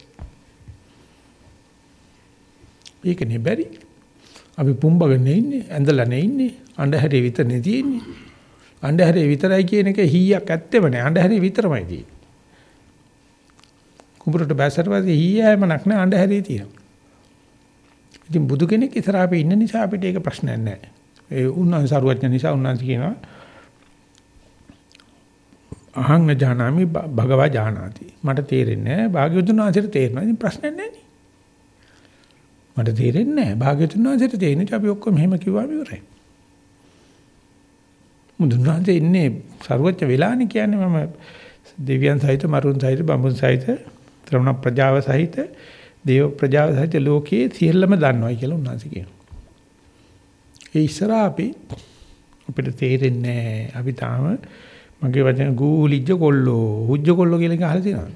ඒක නෙබරි. අපි පුම්බගෙන ඉන්නේ, ඇඳලා ඉන්නේ, අඬහැරේ විතරනේ තියෙන්නේ. අන්ධහැරේ විතරයි කියන එක හීයක් ඇත්තෙම නෑ. අන්ධහැරේ විතරමයි තියෙන්නේ. කුඹුරට බැසට පස්සේ හීයෑම නැක් නෑ අන්ධහැරේ තියෙනවා. ඉතින් බුදු කෙනෙක් ඉස්සරහ අපි ඉන්න නිසා අපිට ඒක ප්‍රශ්නයක් නෑ. ඒ උන්වහන්සේ සරුවඥ නිසා උන්වහන්සේ කියනවා අහං ජානාමි භගවා ජානාති. මට තේරෙන්නේ නැහැ. භාග්‍යවතුන් වහන්සේට තේරෙනවා. ඉතින් ප්‍රශ්නයක් නැහැ මට තේරෙන්නේ නැහැ. භාග්‍යවතුන් වහන්සේට තේරෙන්නේ අපි ඔක්කොම මෙහෙම කිව්වාම ඉවරයි. මුදුන් වහන්සේ ඉන්නේ ਸਰුවච්ච වෙලානේ කියන්නේ මම දෙවියන් සහිත මරුන් සහිත බඹුන් සහිත ත්‍රිවණ ප්‍රජාව සහිත දේව ප්‍රජාව සහිත ලෝකයේ සියල්ලම දන්නවයි කියලා උන්වහන්සේ කියනවා. ඒ ඉස්සරහා අපි අපිට තේරෙන්නේ නැහැ. අපි තාම මගේ වචන ගූලිජ්ජ කොල්ලෝ හුජ්ජ කොල්ලෝ කියලා එක අහලා තියෙනවද?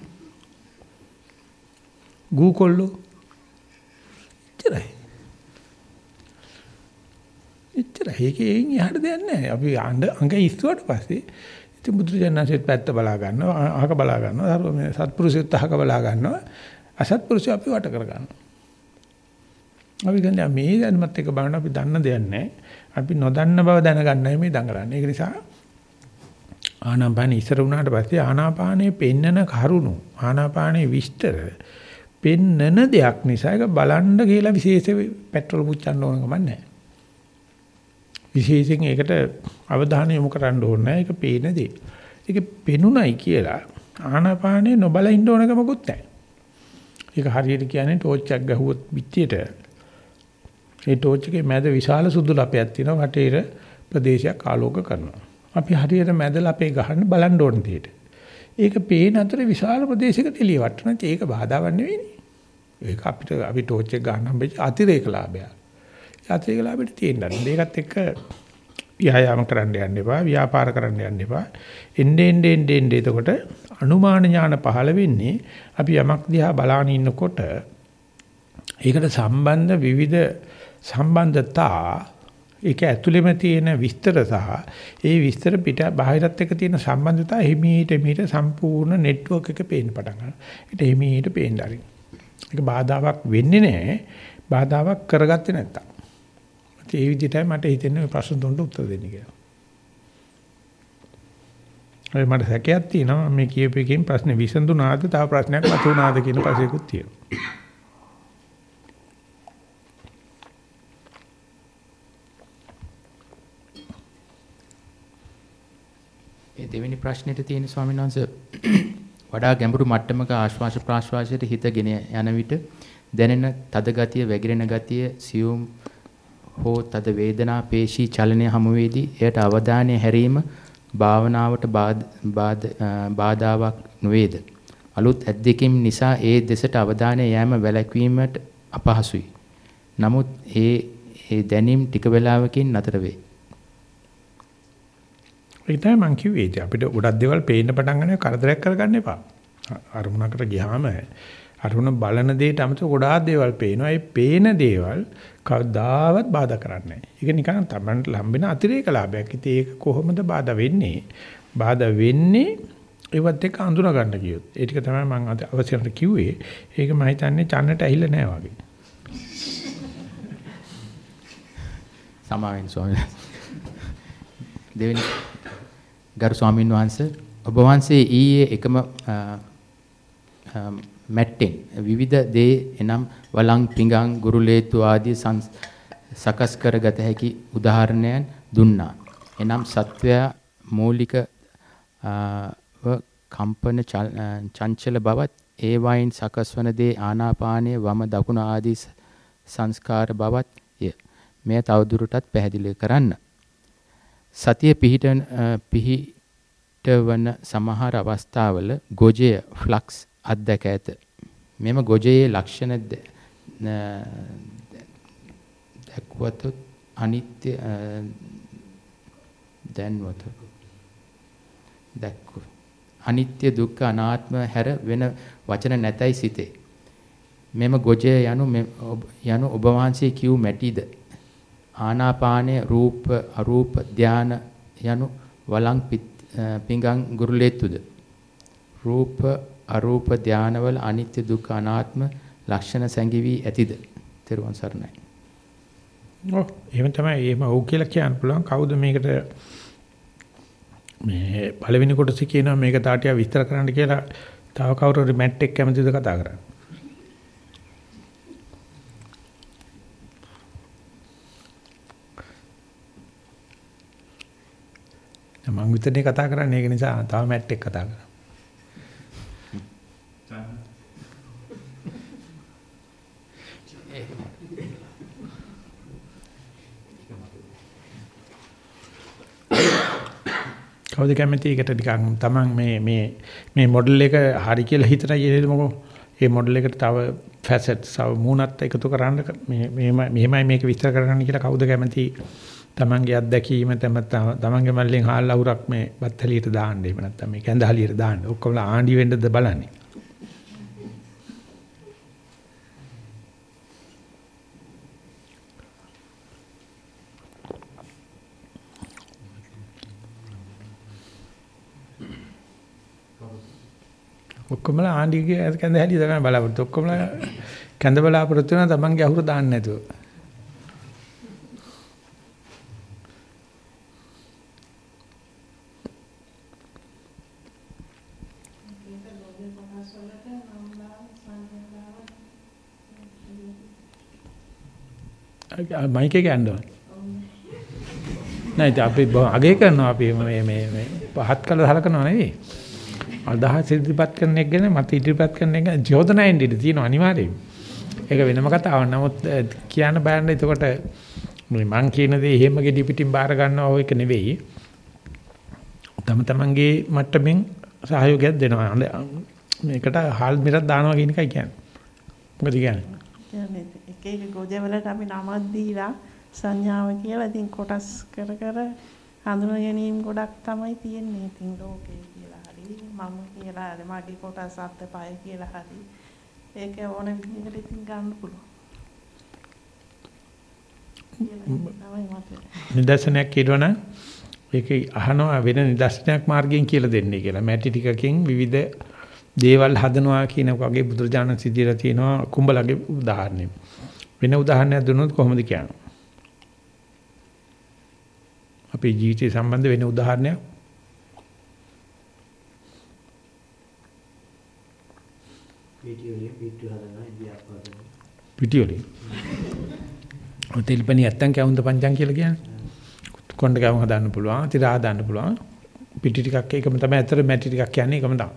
ගූ කොල්ලෝ. එච්චරයි. එච්චරයි. ඒකෙන් එහාට දෙයක් නැහැ. අපි අංග ඉස්සුවට පස්සේ ඉතින් බුදුරජාණන්සේත් පැත්ත බලා ගන්නවා, අහක බලා ගන්නවා, සර්ව මේ සත්පුරුෂයත් අහක බලා ගන්නවා. අසත්පුරුෂය අපි වට කර ගන්නවා. අපි කියන්නේ මේ දැනුමත් එක බලන අපි දන්න දෙයක් නැහැ. අපි නොදන්න බව දැනගන්නයි මේ දඟලන්නේ. ඒක නිසා ආනාපාන ඉස්සර වුණාට පස්සේ ආනාපානයේ පෙන්නන කරුණු ආනාපානයේ විස්තර පෙන්නන දෙයක් නිසා ඒක බලන්න කියලා විශේෂ පෙට්‍රල් පුච්චන්න ඕන ගමන් නැහැ. විශේෂයෙන් ඒකට අවධානය යොමු කරන්න ඕනේ නැහැ. ඒක පේන දේ. ඒක පෙනුනයි කියලා ආනාපානේ නොබල ඉන්න ඕන කමකුත් නැහැ. ඒක හරියට කියන්නේ ටෝච් එකක් ගහුවොත් පිටියට ඒ ටෝච් එකේ මැද විශාල සුදු ලපයක් තියෙනවා වටේට ප්‍රදේශයක් ආලෝක කරනවා. අපි හරියට මැද ලපේ ගහන්න බලන්න ඕන දෙයට. ඒක පේන අතර විශාල ප්‍රදේශයක තෙලිය වටන ඒක බාධාවක් නෙවෙයිනේ. ඒක අපිට අපි ටෝච් එක ගන්න හම්බෙච්ච අතිරේක ලාභයක්. අතිරේක ලාභෙට තියෙනවා. මේකත් එක්ක ව්‍යායාම කරන්න යන්න එපා, ව්‍යාපාර කරන්න යන්න එපා. එන්නේ එන්නේ එන්නේ එතකොට අනුමාන ඥාන පහළ වෙන්නේ අපි යමක් දිහා බලාගෙන ඉන්නකොට ඒකට සම්බන්ධ විවිධ සම්බන්ධතා ඒක ඇතුළෙම තියෙන විස්තර සහ ඒ විස්තර පිට බාහිරත් එක්ක තියෙන සම්බන්ධතා හිමීට මීට සම්පූර්ණ නෙට්වර්ක් එක පේන්න පටන් ගන්නවා. ඒක හිමීට පේන්න ආරින්. ඒක බාධාවක් වෙන්නේ නැහැ. බාධාවක් කරගත්තේ නැත්තම්. ඒ විදිහටයි මට හිතෙන්නේ මේ ප්‍රශ්න තුනට උත්තර දෙන්න කියලා. ඒ මට සැකයක් තියෙනවා මේ කියපු එකෙන් ප්‍රශ්නේ විසඳුනාද තව ප්‍රශ්නයක් මතුවුනාද කියන ප්‍රශ්නයකුත් තියෙනවා. ඒ දෙවෙනි ප්‍රශ්නෙට තියෙන ස්වාමීන් වහන්සේ වඩා ගැඹුරු මට්ටමක ආශ්වාස ප්‍රාශ්වාසයට හිතගෙන යන විට දැනෙන තද ගතිය, වැగిරෙන ගතිය, සියුම් හෝ තද වේදනා පේශී චලනය හමු වේදී එයට අවධානය හැරීම භාවනාවට බාධාවක් නොවේද? අලුත් ඇද්දකින් නිසා ඒ දෙසට අවධානය යෑම වැළැක්වීමට අපහසුයි. නමුත් ඒ ඒ දැනීම් ටික වේලාවකින් නතර වේ. ඒක තමයි මං කිව්වේ. ඉතින් අපිට ගොඩක් දේවල් පේන්න පටන් ගන්න කරදරයක් කරගන්න එපා. අරමුණකට ගියාම අරමුණ බලන දෙයට අමතක ගොඩාක් දේවල් පේනවා. ඒ පේන දේවල් කවදාවත් බාධා කරන්නේ නැහැ. ඒක නිකන් Tamanට ලම්බෙන අතිරේක ලාභයක්. ඉතින් ඒක කොහොමද බාධා වෙන්නේ? බාධා වෙන්නේ ඒවත් එක්ක අඳුනා ගන්න කියොත්. ඒ ටික තමයි මම අද අවසරට කිව්වේ. ඒක මම හිතන්නේ චන්නට ඇහිලා නැහැ වගේ. සමාවෙන් ස්වාමීන් දෙවෙනි ගරු ස්වාමින් වහන්සේ ඔබ වහන්සේ ඊයේ එකම මැට්ටෙන් විවිධ දේ එනම් වලං පිඟන් ගුරුලේතු ආදී සකස් කරගත හැකි උදාහරණයන් දුන්නා. එනම් සත්වයා මූලික කම්පන චංචල බවත් ඒ වයින් සකස් වන දේ ආනාපානයේ වම දකුණ ආදී සංස්කාර බවත් ය. මෙය තවදුරටත් පැහැදිලි කරන්න. සතිය පිහිටන පිහිටවන සමහර අවස්ථාවල ගොජය ෆ්ලක්ස් අත්දැක ඇත. මෙම ගොජයේ ලක්ෂණ දැක්වතොත් අනිත්‍ය දැන්වත දැක්ව අනිත්‍ය දුක්ඛ අනාත්ම හැර වෙන වචන නැතයි සිතේ. මෙම ගොජය යනු යනු ඔබ වහන්සේ කිව් මැටිද ආනාපානය රූප අරූප ධාන යනු වලං පිඟන් ගුරුලෙත්තුද? රූප අරූප ධානවල අනිත්‍ය දුක්ඛ අනාත්ම ලක්ෂණ සැඟවි ඇතිද? තෙරුවන් සරණයි. ඔව් එහෙම තමයි. එහෙම ඔව් කියලා කියන්න පුළුවන්. කවුද මේකට මේ පළවෙනි කොටසේ කියනවා මේක තාටිය විස්තර කරන්න කියලා? තව කවුරු හරි මැට් එක කැමතිද කතා කරන්න? මම විතරනේ කතා කරන්නේ. ඒක නිසා තව මැට් එක කතා කරා. කවුද කැමති? එකට ටිකක් තමන් මේ මේ මේ මොඩල් එක හරි කියලා හිතලා ඉන්නේ මොකෝ? ඒ මොඩල් එකට තව ෆැසට්ස් තව මූණත් එකතු කරන්න මේ මෙහෙමයි මේක විස්තර කරන්න කියලා කවුද කැමති? තමන්ගේ අත්දැකීම තමන්ගේ මල්ලෙන් හාල් අවුරක් මේ බත් හැලියට දාන්න එහෙම නැත්නම් මේ කැඳ හලියට දාන්න ඔක්කොම ආණ්ඩි වෙන්නද බලන්නේ ඔක්කොමලා ආණ්ඩිගේ කැඳ හැලිය තමයි බලාපොරොත්තු. ඔක්කොමලා කැඳ බලාපොරොත්තු වෙනවා තමන්ගේ අහුර දාන්න නැතුව. මයික් එක ගන්න ඕනේ. නෑ අපි අගේ කරනවා අපි මේ මේ මේ පහත් කළ සලකනවා නෙවෙයි. අදහස් ඉදිරිපත් කරන එක ගැන මත ඉදිරිපත් කරන එක චෝදනාවෙන් ඉඳී තියෙනවා අනිවාර්යයෙන්. ඒක වෙනම කතාවක්. නමුත් කියන්න බෑනේ එතකොට මං කියන දේ එහෙම ගෙඩි පිටින් බාර ගන්නවා ඔය එක නෙවෙයි. තම තමන්ගේ මට්ටමින් සහයෝගයක් දෙනවා. මේකට හාල් මිරක් දානවා කියන එකයි කියන්නේ. මොකද කියන්නේ? කියන්නේ එක එක ගොජවලට අපි නමක් දීලා සංඥාව කියලා ඉතින් කොටස් කර කර හඳුනා ගැනීම ගොඩක් තමයි තියෙන්නේ ඉතින් ලෝකේ. මම කියලා හරි මගේ කොටස් අත් පය කියලා හරි ඒක ඕන විදිහකට ඉතින් ගන්න පුළුවන්. නිදර්ශනයක් කියනවනම් ඒක අහනවා වෙන නිදර්ශනයක් මාර්ගයෙන් කියලා දෙන්නේ කියලා. මැටි ටිකකින් විවිධ දේවල් හදනවා කියන වගේ බුදුරජාණන් සිද්ධියලා තියෙනවා කුඹලගේ උදාහරණය. වෙන උදාහරණයක් දුන්නොත් කොහොමද කියන්නේ? අපේ ජීවිතය සම්බන්ධ වෙන උදාහරණයක් පිටි වලින් පිටු හදනවා ඉන්දියාප් හදනවා. පිටි වලින්. ඔය තෙල්පණි නැත්තම් කැවුම්ද පංචම් කියලා කියන්නේ. කොණ්ඩ කැවුම් හදන්න පුළුවන්, තිරා හදන්න පුළුවන්. පිටි ටිකක් එකම තමයි ඇත්තට මැටි ටිකක් කියන්නේ එකම තමයි.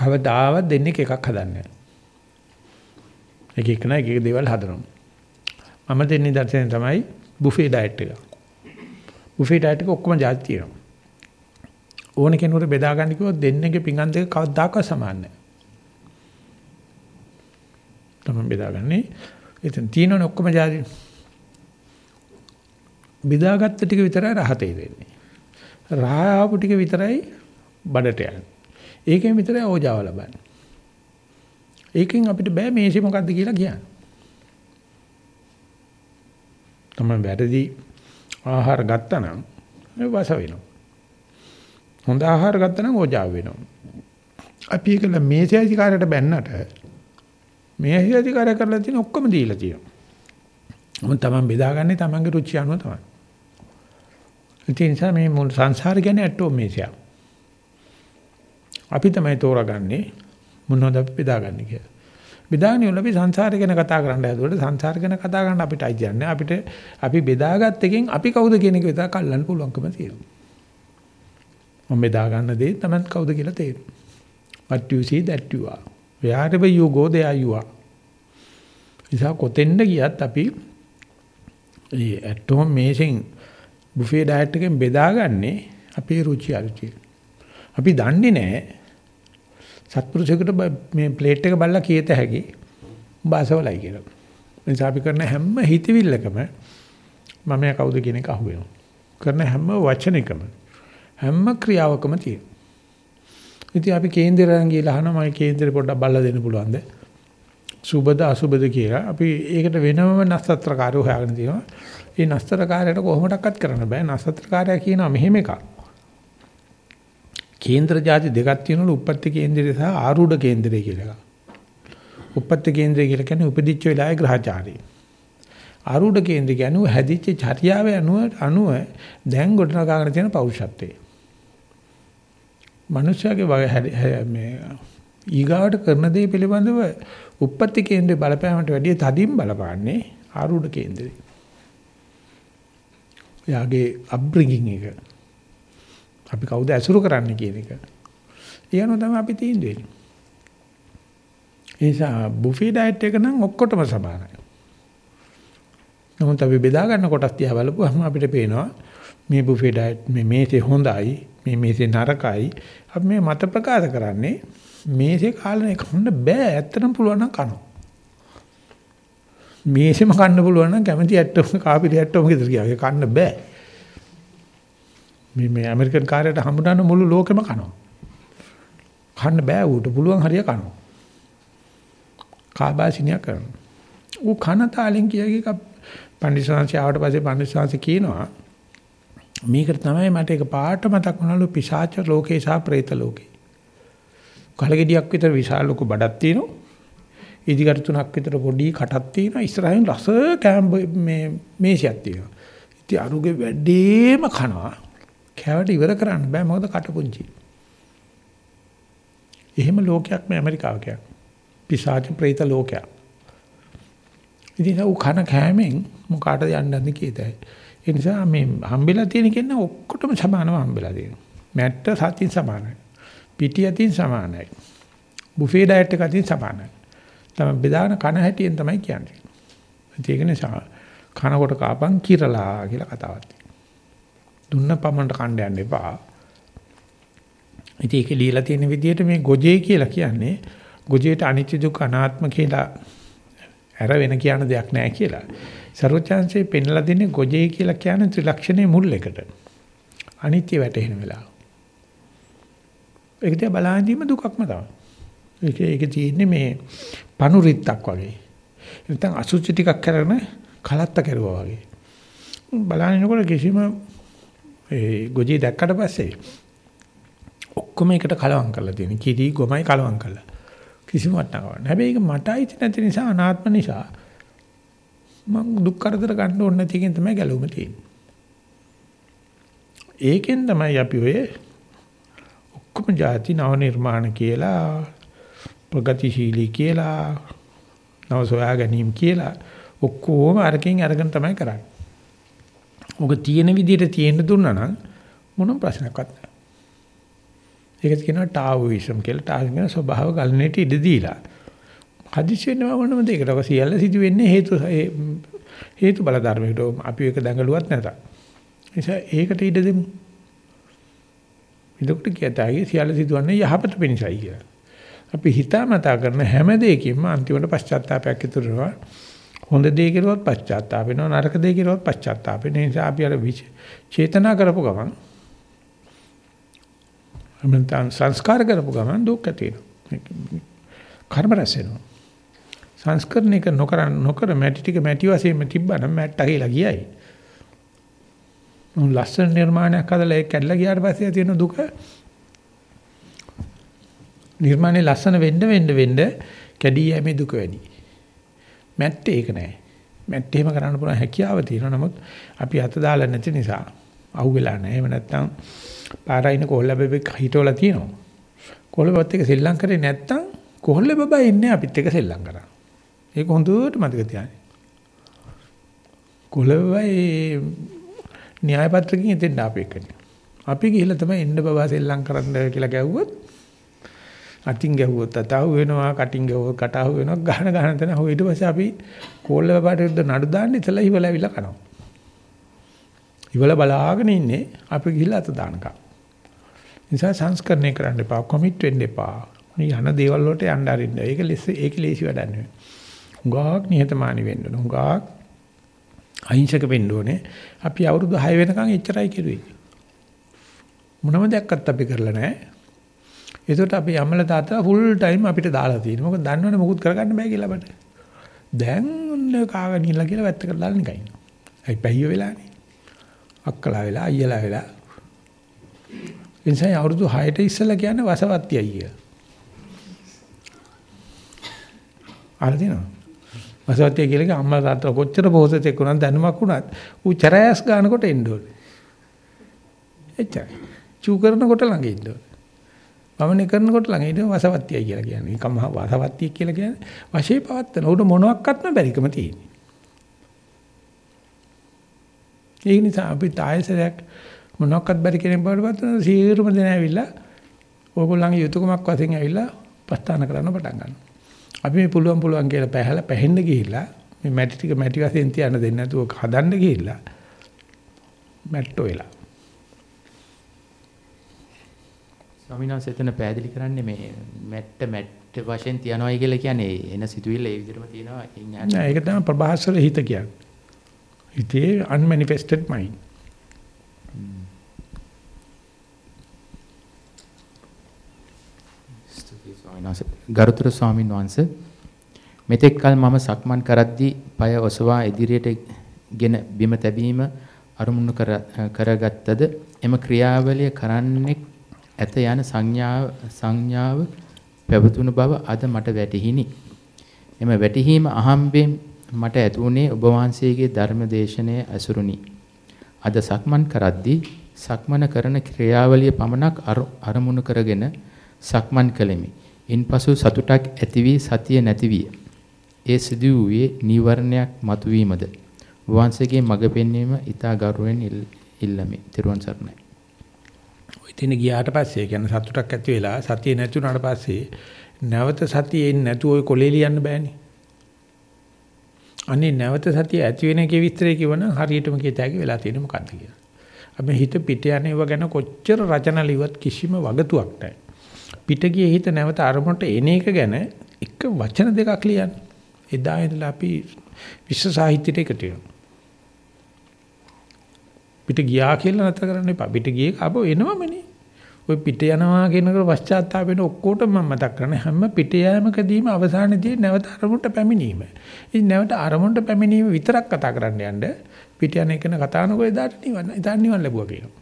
කවදාවත් දෙන්නේ එකක් හදන්නේ එක එක නයි එක එක දේවල් හදනවා. මම දෙන්නේ දර්ශනය තමයි බුෆේ ඩයට් එක. බුෆේ ඩයට් එක ඔක්කොම જાති තියෙනවා. ඕන කෙනෙකුට බෙදා ගන්න කිව්වොත් දෙන්නගේ පිඟන් දෙක කවදාකවත් සමාන නැහැ. තමයි බෙදාගන්නේ. එතන තියෙනවනේ ඔක්කොම જાති. බෙදාගත්ත ටික විතරයි රහතේ දෙන්නේ. රාහාපු ටික විතරයි බඩට යන්නේ. ඒකෙන් විතරයි ඕජාව ලබන්නේ. ඒකෙන් අපිට බෑ මේසෙ මොකද්ද කියලා කියන්න. තමයි වැරදි ආහාර ගත්තා නම් වස වෙනවා. හොඳ ආහාර ගත්තා නම් ඕජාව වෙනවා. අපි ඒකල මේසෙ අධිකාරයට බැන්නට මේ ඇහි අධිකාරය කරලා තියෙන ඔක්කොම දීලා තියෙනවා. මොන් තමන් බෙදාගන්නේ තමන්ගේ රුචිය අනුව තමයි. ඒ නිසා මේ මුල් සංසාර ගැන ඇටෝ මේසියා. අපි තමයි තෝරාගන්නේ මොනවද අපි බෙදාගන්නේ කියලා. බෙදාගෙන ඉන්න අපි සංසාරය ගැන කතා කරන්න හැදුවට සංසාර ගැන කතා කරන්න අපිට අයිති නැහැ. අපිට අපි බෙදාගත් එකෙන් අපි කවුද කියන එක විතර කල්ලන්න පුළුවන්කම තියෙනවා. මම බෙදා ගන්න දේ තමයි කවුද කියලා තේරෙනවා. What you see that you are. wherever you go there you are. නිසා කොතෙන්ද ගියත් අපි ඒ at home මේසෙන් බුෆේ ඩයට් එකෙන් බෙදාගන්නේ අපේ රුචි අරුචි. අපි දන්නේ නැහැ සත්පුරුෂයෙකුට මේ ප්ලේට් එක බලලා කීයත හැකි බාසවලයි කියලා. නිසා අපි කරන හැම හිතවිල්ලකම මම කවුද කියන එක අහුවෙනවා. කරන හැම වචනයකම හැම ක්‍රියාවකම තියෙනවා. ඉතින් අපි කේන්දරයන් ගිහලා අහනවා මගේ කේන්දරේ පොඩ්ඩක් බලලා දෙන්න පුළුවන්ද? සුබද අසුබද කියලා. අපි ඒකට වෙනම නස්සත්‍රකාරයෝ හොයාගෙන තියෙනවා. ඒ නස්සත්‍රකාරයට කොහොමඩක්වත් කරන්න බෑ. නස්සත්‍රකාරයා කියනවා මෙහෙම එකක්. කේන්ද්‍ර જાති දෙකක් තියෙනවලු උප්පත්ති කේන්ද්‍රය සහ ආරූඪ කේන්ද්‍රය කියලා. උප්පත්ති කේන්ද්‍රය කියලා කියන්නේ උපදිච්ච වෙලාවේ ග්‍රහචාරී. ආරූඪ කේන්ද්‍රය කියන්නේ හැදිච්ච චර්යාවේ අනුව අනුව දැන් ගොඩනගාගෙන තියෙන පෞරුෂත්වය. මනුෂ්‍යයාගේ මේ ඊගාවට කරන දේ පිළිබඳව උප්පත්ති කේන්ද්‍රේ බලපෑමට වැඩිය තදින් බලපාන්නේ ආරූඪ කේන්ද්‍රේ. එයාගේ අප්බ්‍රින්ගින් එක. අපි කවුද ඇසුරු කරන්න කියන එක. ඒ අනුව තමයි අපි තීන්දුව වෙන්නේ. ඒ නිසා බුෆේ ඩයට් එක නම් ඔක්කොටම සමානයි. නමුත් අපි බෙදා ගන්න කොටස් තියා බලපුවම අපිට පේනවා මේ බුෆේ ඩයට් මේ මේසේ හොඳයි මේ මේසේ නරකයි. අපි මේ මත ප්‍රකාශ කරන්නේ මේසේ කාලේ කන්න බෑ ඇත්තටම පුළුවන් නම් කනවා. මේසෙම කන්න පුළුවන් නම් කැමති ඇට්ටෝම කාපිරි ඇට්ටෝම ගෙදර ගියා. කන්න බෑ. මේ මේ ඇමරිකන් කාර්යයට හම්බුනන මුළු ලෝකෙම කනවා. කන්න බෑ ඌට පුළුවන් හරිය කනවා. කාබාසිනිය කරනවා. ඌ කන තාලෙන් කියගේ පඬිස්සංශය ආවට පස්සේ පඬිස්සංශ කියනවා මේකට තමයි මට එක පාට මතක් වුණලු පිශාච ලෝකේ සහ പ്രേත ලෝකේ. කලගෙඩියක් විතර විශාල ලොකු බඩක් තියෙනවා. ඉදිකට තුනක් විතර පොඩි කටක් තියෙනවා. ඉස්සරහින් රස කෑම මේ මේසයක් තියෙනවා. ඉතින් අරුගේ වැඩිම කනවා. කෑවට ඉවර කරන්න බෑ මොකද කට පුංචි. එහෙම ලෝකයක් මේ ඇමරිකාව කියන්නේ. පිසාච ප්‍රේත ලෝකයක්. ඉතින් ඌ කන කෑමෙන් මොකාටද යන්නද කීතයි. ඒ නිසා මේ හම්බෙලා තියෙන කෙනා ඔක්කොටම සමානව හම්බෙලා තියෙනවා. මැට්ට සතින් සමානයි. පිටි අතින් සමානයි. බුෆේ ඩයට් එක අතින් සමානයි. තමයි බෙදාන කන හැටියෙන් තමයි කියන්නේ. ඒක නිසා කනකොට කාපන් කිරලා කියලා කතාවක් දුන්න පමණට කණ්ඩ යන්න එපා. ඉතින් ඒක লীලා තියෙන විදිහට මේ ගොජේ කියලා කියන්නේ ගොජේට අනිත්‍ය දුක් අනාත්ම කියලා අර වෙන කියන දෙයක් නැහැ කියලා. සර්වචාන්සේ පෙන්ලා දෙන්නේ ගොජේ කියලා කියන ත්‍රිලක්ෂණයේ මුල් එකට. අනිත්‍ය වැටෙන වෙලාව. ඒක දිහා බලහින්දීම දුකක්ම තමයි. ඒක ඒක තියෙන්නේ මේ පනුරිත්තක් වගේ. නැත්නම් අසුචි ටිකක් කරන කලත්ත කරුවා වගේ. බලහිනකොට කිසිම ඒ ගොජේ දැක්කට පස්සේ ඔක්කොම එකට කලවම් කරලා තියෙන. කිරි ගොමයි කලවම් කරලා. කිසිම වටනකවක් නැහැ. හැබැයි ඒක මට අයිති නැති නිසා අනාත්ම නිසා මම දුක් කරදර ගන්න ඕනේ නැති එකෙන් තමයි ගැලවෙම තියෙන්නේ. ඒකෙන් තමයි අපි ඔය ඔක්කොම ಜಾති නව නිර්මාණ කියලා ප්‍රගතිශීලී කියලා නව සොයා ගැනීම කියලා ඔක්කොම අරකින් අරගෙන තමයි කරන්නේ. ඔක තියෙන විදිහට තියෙන්න දුන්නා නම් මොනම ප්‍රශ්නයක්වත් නැහැ. ඒකත් කියනවා ටාවුයිසම් කියලා. ටාවුයිසම් කියන ස්වභාව ගලණයට ඉඩ දීලා. හදිසි වෙනවා මොනම දෙයකට. ඔක සියල්ල සිදු වෙන්නේ හේතු හේතු බල ධර්මයකට අපි ඒක දඟලුවත් නැත. නිසා ඒකට ඉඩ දෙමු. එතකොට කියතයි සියල්ල සිදුවන්නේ යහපත පිණිසයි කියලා. අපි හිතාමතා කරන හැම දෙයකින්ම අන්තිමට පශ්චාත්තාවයක් ඉතුරු වෙනවා. හොඳ දේ කෙරුවොත් පශ්චාත්තාප වෙනවා නරක දේ කෙරුවොත් පශ්චාත්තාප වෙන නිසා අපි අර චේතනා කරපු ගමන් අමන්තන් සංස්කාර කරපු ගමන් දුක් ඇති වෙනවා. කර්ම රැස් වෙනවා. සංස්කරණයක නොකර නොකර මැටි ටික මැටි වශයෙන්ම තිබ්බනම් මැට්ට කියලා ගියයි. උන් ලස්සන නිර්මාණයක් හදලා ඒක කැඩලා ගියාට පස්සේ තියෙන දුක නිර්මාණේ ලස්සන වෙන්න වෙන්න වෙන්න කැඩී යෑමේ දුක වැඩි. මැට්ටේ ඒක නෑ. මැට්ටේ එහෙම කරන්න පුළුවන් හැකියාව තියෙනවා. නමුත් අපි අත දාලා නැති නිසා අහුවෙලා නෑ. එහෙම නැත්නම් පාරයින කොල්ල බබෙක් හිටවලා තියෙනවා. කොල්ල බබත් එක්ක සෙල්ලම් කරේ නැත්නම් කොල්ල බබා ඉන්නේ අපිත් එක්ක සෙල්ලම් කරා. ඒක හොඳට මතක තියාගන්න. කොල්ල බබා ඒ න්‍යාය පත්‍රකින් එතෙන් ආපෙකනේ. අපි ගිහිල්ලා තමයි එන්න බබා සෙල්ලම් කරන්න කියලා ගැව්වොත් අතින් ගැහුවොත් අතහුව වෙනවා කටින් ගැහුවොත් කටහුව වෙනවා ගහන ගහන තැන හොය ඊට පස්සේ අපි කෝල්ල බබාට විරුද්ධ නඩු දාන්න ඉතලා ඉවලා ඇවිල්ලා කනවා. ඉවල බලාගෙන ඉන්නේ අපි ගිහිල්ලා අත දානකම්. නිසා සංස්කරණය කරන්න එපා කොමිට් වෙන්න එපා. මේ යන දේවල් වලට යන්න අරින්න. ඒක ඒක ලේසි වැඩක් නෙවෙයි. හුඟක් නිහතමානී වෙන්න ඕන. හුඟක් අහිංසක වෙන්න ඕනේ. අපි අවුරුදු 6 වෙනකන් එච්චරයි කෙරුවේ. මොනම දෙයක්වත් අපි කරලා නැහැ. ඒකට අපි අම්මලා තාත්තලා ෆුල් ටයිම් අපිට දාලා තියෙනවා. මොකද දන්නවනේ මොකුත් කරගන්න බෑ කියලා අපට. දැන් ඔන්න කාගෙන ඉන්න කියලා වැත්ත කරලා නිකන් ඉන්නවා. අයි පැහිය වෙලානේ. අක්කලා වෙලා අයියලා වෙලා. එනිසා අවුරුදු 6ට ඉස්සෙල්ලා කියන්නේ වසවත්ති අයියා. අරදිනවා. වසවත්ති කියලා කිය අම්මලා තාත්තලා කොච්චර පොහොසතෙක් වුණත් දැනුමක් වුණත් ඌ චරයස් ගන්නකොට එන්න ඕනේ. එච්චරයි. චූ කරනකොට ළඟ ඉන්න ඕනේ. වමනේ කරනකොට ළඟ ඉන්න වසවත්තිය කියලා කියන්නේ. නිකම්ම වසවත්තිය කියලා කියන්නේ වශයේ පවත්තන. උඩ මොනවත්ක්වත්ම බැරිකම තියෙන්නේ. ඒ නිසා අපි තායසරයක් මොනක්වත් බැරි කෙනෙක් බවට පත් සීරුම දෙන ඇවිල්ලා ඕගොල්ලන්ගේ යුතුයකමක් වශයෙන් ඇවිල්ලා ප්‍රස්ථාන කරන්න පටන් ගන්නවා. අපි මේ පුළුවන් පුළුවන් කියලා පැහැලා පැහෙන්න ගිහිල්ලා මේ මැටි ටික මැටි වශයෙන් තියන්න දෙන්නේ නැතුව හදන්න ගිහිල්ලා මැට්ටෝ වෙලා. ස්වාමීන් වහන්සේ එතන පැහැදිලි කරන්නේ මේ මැට්ට මැට්ට වශයෙන් තියනවායි කියලා කියන්නේ එන සිතුවිල්ල ඒ විදිහටම තියෙනවා. නෑ ඒක තමයි ප්‍රභාස්වර හිත කියන්නේ. හිතේ unmanifested mind. ගරුතර ස්වාමීන් වහන්සේ මෙතෙක් කල මම සක්මන් කරද්දී পায় ඔසවා ඉදිරියට ගෙන බිම තැබීම අරමුණු කරගත්තද එම ක්‍රියාවලිය කරන්නේ ඇත යන සංඥාව සංඥාව පැවතුණු බව අද මට වැටහිනි. එම වැටහීම අහම්බෙන් මට ඇතුණේ ඔබ වහන්සේගේ ධර්ම දේශනය ඇසුරුනි. අද සක්මන් කරද්දී සක්මන කරන ක්‍රියාවලිය පමණක් අරමුණු කරගෙන සක්මන් කළෙමි. ඉන්පසු සතුටක් ඇති වී සතිය නැති විය. ඒ සිදු වූයේ නීවරණයක් මතුවීමද. වහන්සේගේ මඟ පෙන්වීම ඊට ගෞරවයෙන් ඉල්ලමි. ත්‍රිවන් සරණයි. ඔය තින ගියාට පස්සේ කියන්නේ සතුටක් ඇති වෙලා සතිය නැති වුණාට පස්සේ නැවත සතිය එන්නේ නැතුව ඔය කොලේ ලියන්න බෑනේ. අනේ නැවත සතිය ඇති වෙන එකේ විස්තරය කිව්වනම් හරියටම කියතෑගේ වෙලා තියෙන්නේ මොකද්ද කියලා. අපි හිත පිට යන්නේව ගැන කොච්චර රචන ලියුවත් කිසිම වගතුවක් නැහැ. පිට ගියේ හිත නැවත අරමුණට එන එක ගැන එක වචන දෙකක් ලියන්න. එදා ඉඳලා අපි විශ්ව සාහිත්‍යයට එකතු වෙනවා. පිට ගියා කියලා නැතර කරන්න එපා. පිට ගියේ ආපහු එනවමනේ. ඔය පිට යනවා කියනකොට පශ්චාත්තාප වෙන ඔක්කොටම මම මතක් කරන්නේ හැම පිට යෑමකදීම අවසානයේදී නැවත අරමුණට පැමිණීම. ඉතින් නැවත අරමුණට පැමිණීම විතරක් කතා කරන්න යන්න පිට යන එකන කතා නොකර එදාට නිවන් එදාට නිවන් ලැබුවා කියනවා.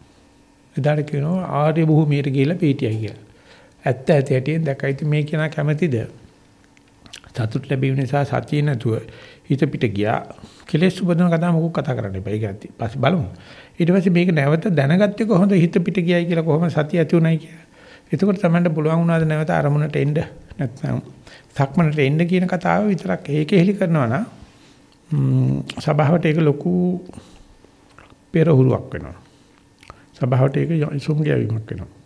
එදාට කියනවා ආර්ය භූමියට ගිහිල්ලා පීටියයි කියලා. ඇත්ත ඇති හැටියෙන් දැක්කයි ඉතින් මේ කෙනා කැමතිද? සතුට ලැබීම නිසා සතිය නැතුව හිත පිට ගියා. කෙලෙස් උපදින කතාව මොකක් කතා කරන්න එපා. ඒක ඇත්ත. පස්සේ බලමු. ඊට පස්සේ මේක නැවත දැනගත්තේ කොහොමද හිත පිට ගියයි කියලා කොහොම සතිය ඇති උනායි කියලා. එතකොට තමයි පුළුවන් වුණාද නැවත අරමුණට එන්න නැත්නම් සක්මනට එන්න කියන කතාව විතරක් ඒක හෙලි කරනවා නම් සභාවට ඒක ලොකු පෙරහුරුවක් වෙනවා. සභාවට ඒක යොසුම් ගෑවීමක් වෙනවා.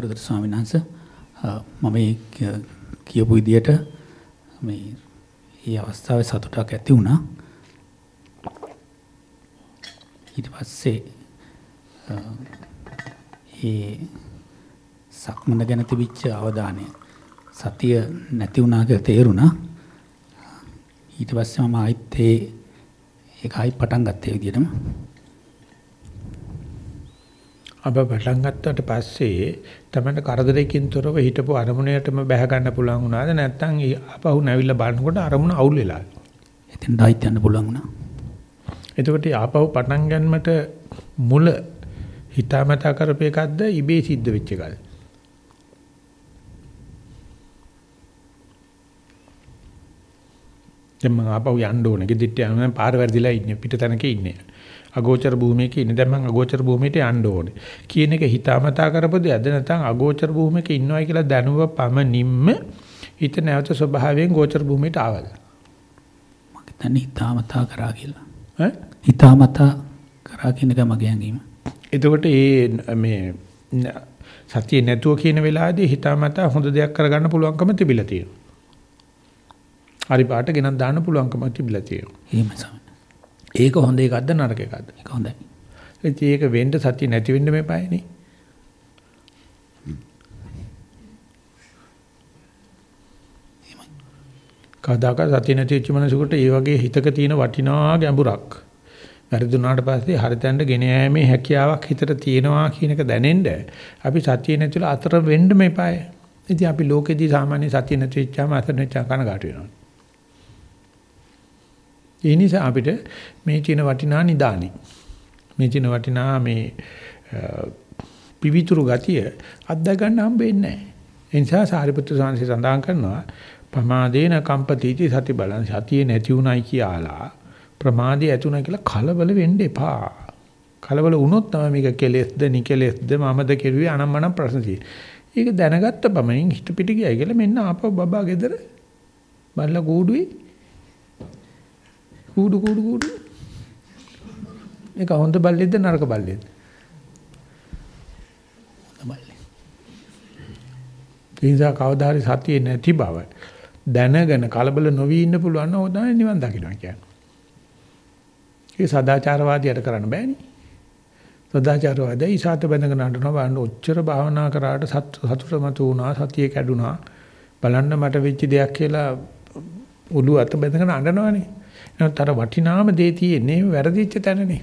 ගරුතර ස්වාමීන් වහන්සේ මම මේ කියපු විදියට මේ මේ අවස්ථාවේ සතුටක් ඇති වුණා. ඊට පස්සේ ඒ සක්මන ගැන තිබිච්ච අවධානය සතිය නැති වුණා කියලා තේරුණා. ඊට පස්සේ මම ආයිත් ඒ ඒක ආයි පටන් ගත්තා ඒ විදිහටම. අප පටන් ගත්තට පස්සේ තමයි කරදරයකින් තොරව හිටපු අරමුණයටම බැහැ ගන්න පුළුවන් වුණාද නැත්නම් ආපහු නැවිලා බලනකොට අරමුණ අවුල් වෙලා. එතෙන් ඩයිත් යන්න පුළුවන් වුණා. එතකොට ආපහු පටන් ගන්නමට මුල හිතාමතා කරපේකක්ද ඉබේ සිද්ධ වෙච්ච එකද? දැන් මම ආපහු යන්න ඕනේ. ගෙදිට යන පාර වැරදිලා ඉන්නේ පිට තැනක ඉන්නේ. අගෝචර භූමියක ඉන්නේ. දැන් මම අගෝචර භූමියට යන්න ඕනේ. කියන එක හිතාමතා කරපොද ඇද නැත්නම් අගෝචර භූමියක ඉන්නවයි කියලා දැනුව පමණින්ම හිත නැවත ස්වභාවයෙන් ගෝචර භූමියට ආවද? මම හිතන්නේ හිතාමතා කරා කියලා. ඈ? හිතාමතා කරා කියන එක මගේ හැඟීම. එතකොට මේ මේ සතිය නැතුව කියන වෙලාවේදී හිතාමතා හොඳ දෙයක් කරගන්න පුළුවන්කම තිබිලා තියෙනවා. හරි පාට ගෙනත් දාන්න පුළුවන්කම තිබිලා තියෙනවා. එහෙම සම. ඒක හොඳ එකක්ද නරක එකක්ද? ඒක හොඳයි. ඒක වෙන්න සතිය නැති වෙන්න මේපායනේ. කවදාකවත් සතිය නැති වෙච්ච මනසකට ඒ වගේ හිතක තියෙන වටිනා ගැඹුරක් වැරදුනාට පස්සේ හරිතැන්න ගෙන යෑමේ හැකියාවක් හිතට තියෙනවා කියන එක දැනෙන්න අපි සතිය නැතිලා අතර වෙන්න මේපාය. ඉතින් අපි ලෝකෙදී සාමාන්‍ය සතිය නැති වෙච්චාම අතර නැච්ච කනගාටු වෙනවා. ඒ නිසා අපිට මේ චින වටිනා නිදානි. මේ චින වටිනා මේ පිවිතුරු ගතිය අත්දා ගන්න හම්බෙන්නේ නැහැ. ඒ නිසා සාරිපුත්‍ර සාංශي සඳහන් කරනවා පමාදේන කම්පතිති සති බලං සතියේ නැති උනායි කියලා ප්‍රමාදේ ඇතුණා කියලා කලබල වෙන්න එපා. කලබල වුණොත් තමයි මේක කෙලෙස්ද නිකෙලෙස්ද මමද කෙරුවේ අනම්මනම් ප්‍රශ්න තියෙන්නේ. ඒක දැනගත්ත පමණින් හිත පිට ගියයි කියලා මෙන්න ආපහු බබා ගෙදර බල්ලා කූඩුවේ කූඩු කූඩු කූඩු ඒක හොඳ බල්ලෙක්ද නරක බල්ලෙක්ද? තමයි. ඒ නිසා කවදා හරි සතියේ නැති බව දැනගෙන කලබල නොවි ඉන්න පුළුවන් නම් ඕදාන නිවන් දකින්න කියන්නේ. ඒ සදාචාරවාදියට කරන්න බෑනේ. සදාචාරවාදී ඉසాత බඳගෙන නටනවා බලන්න ඔච්චර භාවනා කරාට සතුට මතු වුණා සතිය කැඩුනා බලන්න මට වෙච්ච දෙයක් කියලා උළු අත බඳගෙන අඬනවනේ. එහෙනම් අර වටිනාම දේ තියෙන්නේ වැරදිච්ච තැනනේ.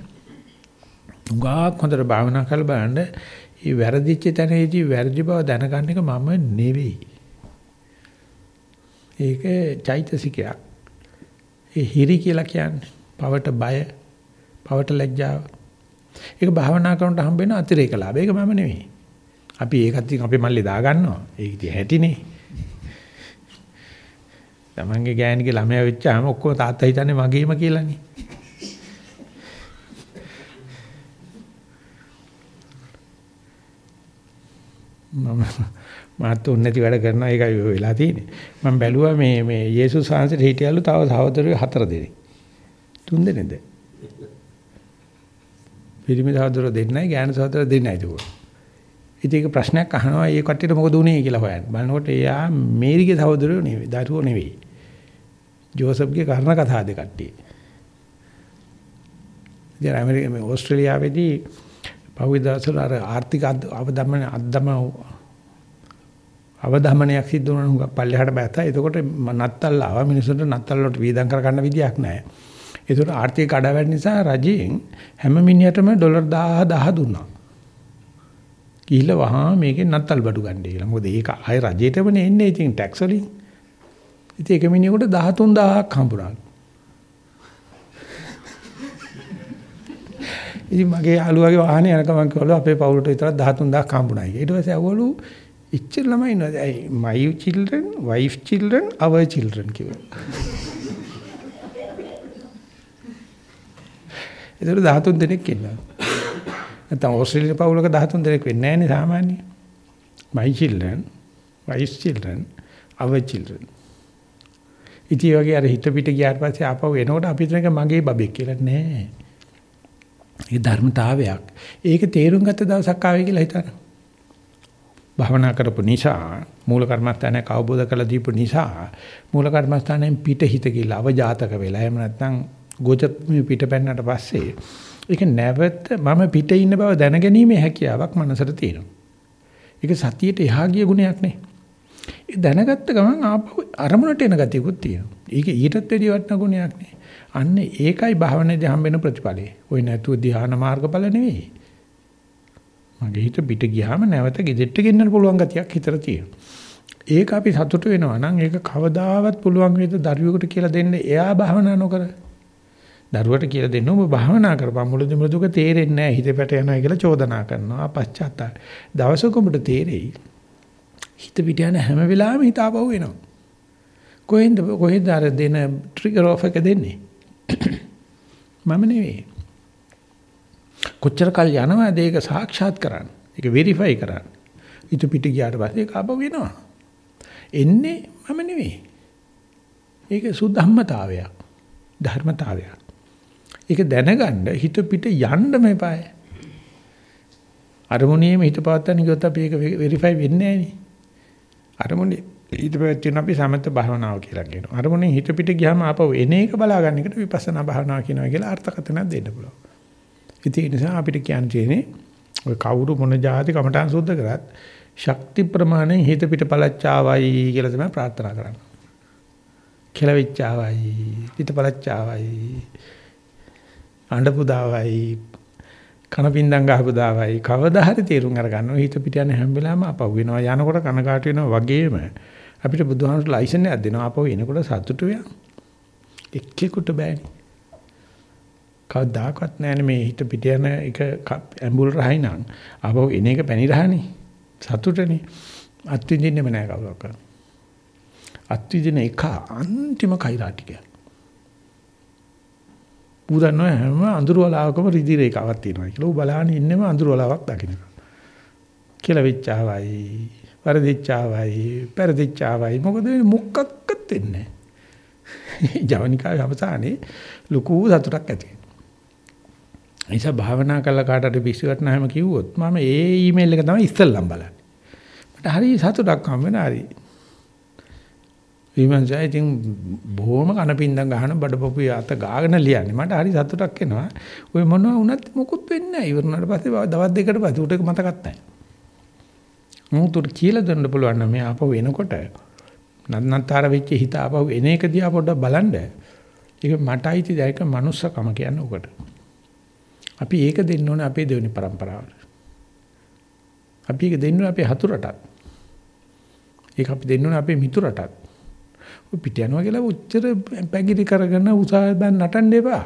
උගාක් හොඳට භාවනා කරලා බලන්න මේ වැරදිච්ච තැනේදී වැරදි බව දැනගන්න එක මම නෙවෙයි. ඒක චෛතසිකයක්. ඒ හිරි කියලා කියන්නේ පවට බය, පවට ලැජ්ජාව. ඒක භාවනා කරනකොට හම්බ වෙන අතිරේක ලාභ. ඒක මම නෙවෙයි. අපි ඒකත් ඉතින් අපේ මල්ලේ දා ගන්නවා. ඒක ඉතින් හැටිනේ. තමන්ගේ ගෑණිගේ ළමයා වෙච්චාම ඔක්කොම තාත්තා හිතන්නේ මගේම කියලානේ. මම මාත් උන් නැති වැඩ කරනවා ඒකයි වෙලා තියෙන්නේ. මම බැලුවා මේ මේ යේසුස් වහන්සේට හිටියලු තව සහෝදරයෝ හතර දෙනෙක්. තුන් දෙනෙක්ද? පිරිමි සහෝදරයෝ දෙන්නයි ගෑනු සහෝදරයෝ දෙන්නයි ඒක. ඉතින් ඒක ප්‍රශ්නයක් අහනවා ඒ කට්ටියට මොකද උනේ කියලා හොයන්න. බලනකොට එයා මේරිගේ සහෝදරයෝ නෙවෙයි, දරුවෝ නෙවෙයි. ජෝසප්ගේ කර්ණ කතා දෙක කට්ටිය. ඉතින් ඇමරිකාවේ ඕස්ට්‍රේලියාවේදී පහුගිය දවස්වල අර ආර්ථික අවදමන අද්දම අවධමනයක් සිද්ධ වුණා නුග පල්ලෙහාට බැත්තා. එතකොට නත්තල් ආවා මිනිස්සුන්ට නත්තල් වලට වීදම් කර ගන්න විදියක් නැහැ. ඒතකොට ආර්ථික කඩාවැටෙන නිසා රජයෙන් හැම මිනිහටම ඩොලර් 1000 1000 දුන්නා. ගිහිල්ලා වහා මේකෙන් නත්තල් බඩු ගන්න කියලා. මොකද ඒක ආය රජයටමනේ එන්නේ ඉතින් ටැක්ස් වලින්. ඉතින් එක මිනිහෙකුට 13000ක් හම්බුණා. ඉතින් මගේ යාළුවාගේ වාහනේ යනකම් මම කිව්වලු අපේ පවුලට විතර 13000ක් හම්බුණා කියලා. ඊට පස්සේ අවවලු ඉච්චර ළමයි ඉන්නවද? my children, wife children, our children කිව්වා. ඒතර 13 දෙනෙක් ඉන්නවා. නැත්නම් ඕස්ට්‍රේලියාවේ පවුලක 13 දෙනෙක් වෙන්නේ නැහැනේ සාමාන්‍යයෙන්. my children, wife children, our children. ඉතින් වගේ අර හිත පිට ගියාට පස්සේ ආපහු එනකොට අපිට මගේ බබෙක් කියලා නෑ. ඒ ධර්මතාවයක්. ඒක තේරුම් ගත්ත දවසක් ආවේ කියලා හිතන්න. භවනා කරපු නිසා මූල කර්මස්ථානයක් අවබෝධ කරලා දීපු නිසා මූල කර්මස්ථානයෙන් පිට හිත කියලා අවජාතක වෙලා එහෙම නැත්නම් ගෝච පිට පැන්නට පස්සේ ඒක නැවත මම පිට ඉන්න බව දැනගැනීමේ හැකියාවක් මනසට තියෙනවා. ඒක සතියට එහා ගිය ගුණයක් නේ. ඒ දැනගත්ත ගමන් ආපහු අරමුණට එන ගතියකුත් තියෙනවා. ඒක ඊටත් වැඩි වටින ගුණයක් නේ. අන්න ඒකයි භාවනාවේ හම්බෙන ප්‍රතිඵලය. ওই නැතුව ධ්‍යාන මාර්ගඵල නෙවෙයි. මගේ හිත පිට ගියාම නැවත ගෙදෙට්ට ගෙන්නන්න පුළුවන් ගතියක් හිතට තියෙනවා. ඒක අපි සතුට වෙනවා නම් ඒක කවදාවත් පුළුවන් වේද දරුවෙකුට කියලා දෙන්න එයා භාවනා නොකර. දරුවට කියලා දෙන්න ඔබ භාවනා කරපන් මුලදි මෘදුක තේරෙන්නේ නැහැ හිත පැට යනවා කියලා චෝදනා කරනවා පශ්චාත්තාප. දවසක ඔබට තේරෙයි. හිත පිට යන හැම වෙලාවෙම හිත ආපහු එනවා. කොහෙන්ද කොහෙන්ද අර දෙන ට්‍රිගර් ඔෆ් එක දෙන්නේ? මම නෙවෙයි. කොච්චර කල් යනවද ඒක සාක්ෂාත් කරන්න. ඒක වෙරිෆයි කරන්න. ඊට පිට ගියාට පස්සේ ඒක ආපහු එනවා. එන්නේ මම නෙවෙයි. ඒක සුද්ධම්මතාවයක්. ධර්මතාවයක්. ඒක දැනගන්න හිත පිට යන්න මේපාය. අරමුණේම හිත පවත්තන ගියොත් අපි ඒක වෙරිෆයි වෙන්නේ නැහැ නේ. අරමුණේ ඊට පස්සේ අපි සමත භාවනාව කියලා කියනවා. අරමුණෙන් හිත පිට ගියාම ආපහු එන එක බලා ගන්න එකට විපස්සනා භාවනාව කියනවා කියලා අර්ථකථනයක් දෙන්න පුළුවන්. ඉතින් ඒ නිසා අපිට කියන්න තියෙන්නේ ඔය කවුරු මොන જાති කමටහන් සුද්ධ කරත් ශක්ති ප්‍රමාණයෙන් හිත පිට පළච්චාවයි කියලා තමයි ප්‍රාර්ථනා කරන්නේ. කෙලවිච්චාවයි, පිට පළච්චාවයි, අඬ පුදාවයි, කනපින්දම් ගහපු දාවයි. කවදා හරි තීරුම් අරගන්නවා හිත පිට යන හැම වෙලාවෙම අපව වෙනවා. යනකොට කනකාට වෙනවා වගේම අපිට බුදුහාමුදුරු ලයිසන් එකක් දෙනවා. අපව එනකොට සතුටු වෙන එක්කෙකුට බෑනේ. කවදාකවත් නෑනේ මේ හිත පිට යන එක ඇඹුල් රහයි නම්. අපව එන එක පැණි රහනේ. සතුටනේ. අත්විඳින්නෙම නෑ කවුරක්වත්. අත්විඳින එක අන්තිම කෛරාටිකය ඌ දන්නවා හැම අඳුර වලාවකම රිදි රේඛාවක් තියෙනවා කියලා. ඌ බලහන් ඉන්නෙම අඳුර වලාවක් දකින්න. කියලා වෙච්චාවයි, පරදිච්චාවයි, පෙරදිච්චාවයි මොකද මුක්කක්කත් වෙන්නේ නැහැ. ජවනිකාවේ අවසානයේ ලুকু සතුටක් ඇති වෙනවා. නිසා භාවනා කළා කාටට පිස්සුවට නැහැම කිව්වොත් මම ඒ ඊමේල් එක තමයි ඉස්සෙල්ලම බලන්නේ. මට හරි සතුටක් හම් වෙන හරි. විමර්ශය ඉතින් බොහොම කනපින්දම් ගහන බඩපොපු අත ගාගෙන ලියන්නේ. මට හරි සතුටක් එනවා. ඔය මොනවා වුණත් මොකුත් වෙන්නේ නැහැ. ඉවරනාට පස්සේ දවස් දෙකකට පස්සේ උට එක මතකත් නැහැ. මුතුට කියලා දෙන්න පුළුවන් නම් මේ ආපහු එනකොට නන්නතර වෙච්ච හිත ආපහු එන එක දිහා පොඩ්ඩක් බලන්න. ඒක මට අයිති දැයක මනුස්සකම කියන්නේ උකට. අපි ඒක දෙන්න ඕනේ අපේ දෙවෙනි પરම්පරාවට. අපි ඒක දෙන්න ඕනේ අපේ හතුරටත්. ඒක අපි දෙන්න ඕනේ අපේ මිතුරටත්. ඔය පිට යනවා කියලා උච්චර පැගිරි කරගෙන උසාව බෑන් නටන්න එපා.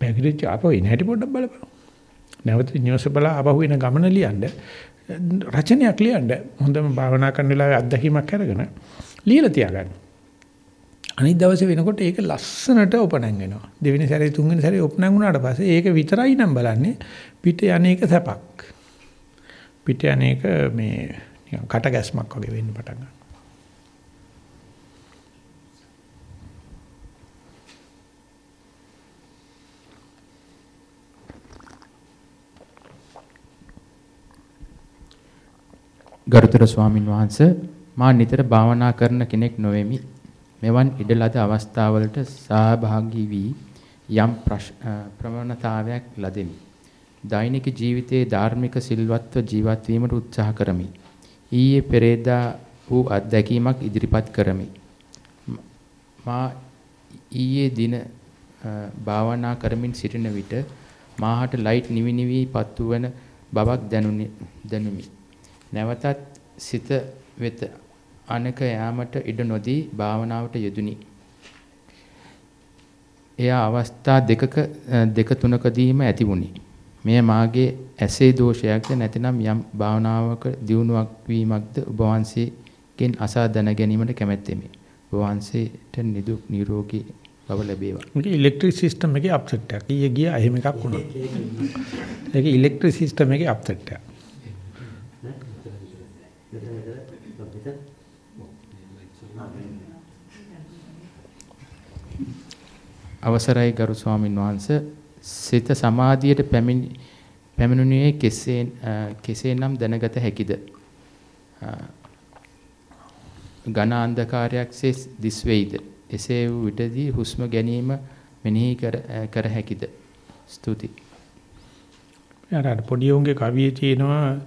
පැගිරිච්ච ආපහු එන හැටි පොඩ්ඩක් බලපන්. නැවත නිවස බලා ආපහු එන ගමන ලියන්න රචනයක් ලියන්න හොඳම භාවනා කරන වෙලාවේ අත්දැකීමක් අරගෙන ලියලා තියාගන්න. අනිත් දවසේ වෙනකොට ඒක ලස්සනට උපනං වෙනවා. දෙවෙනි සැරේ තුන්වෙනි සැරේ උපනං වුණාට පස්සේ ඒක විතරයි නම් බලන්නේ පිට යන්නේක සැපක්. පිට යන්නේක මේ නිකන් කට ගැස්මක් වගේ වෙන්න පටන් ගන්නවා. ගරුතර ස්වාමින් වහන්සේ මා නිතර භාවනා කරන කෙනෙක් නොවෙමි. මෙවන් ඉඩලද අවස්ථාවලට සහභාගී වී යම් ප්‍රවණතාවයක් ලදෙමි. දෛනික ජීවිතයේ ධාර්මික සිල්වත්ව ජීවත් වීමට උත්සාහ කරමි. ඊයේ පෙරේදා වූ අත්දැකීමක් ඉදිරිපත් කරමි. මා ඊයේ දින භාවනා කරමින් සිටින විට මාහට ලයිට් නිවි නිවි පත්තු වන බවක් දැනුනි. නැවතත් සිත වෙත අනක යාමට ඉඩ නොදී භාවනාවට යෙදුනි. එය අවස්ථා දෙකක දෙක තුනකදීම ඇති වුණි. මෙය මාගේ ඇසේ දෝෂයක්ද නැතිනම් යම් භාවනාවක දියුණුවක් වීමක්ද ඔබ වහන්සේගෙන් අසා දැන ගැනීමට කැමැත්තෙමි. ඔබ වහන්සේට නිදුක් නිරෝගී බව ලැබේවා. මේක ඉලෙක්ට්‍රික් සිස්ටම් එකේ අප්සෙට් එකක්. ඊයේ ගියා එහෙම එකක් වුණා. ඒක ඉලෙක්ට්‍රික් සිස්ටම් එකේ අප්සෙට් එකක්. අවසරයි ගරු ස්වාමින් වහන්සේ සිත සමාධියට පැමිණුණේ කෙසේ කෙසේනම් දැනගත හැකිද? ඝන අන්ධකාරයක්සේ දිස් වෙයිද? එසේ වූ විටදී හුස්ම ගැනීම මෙනෙහි කර කර හැකිද? ස්තුති. යාර පොඩි උන්ගේ කවියේ තියෙනවා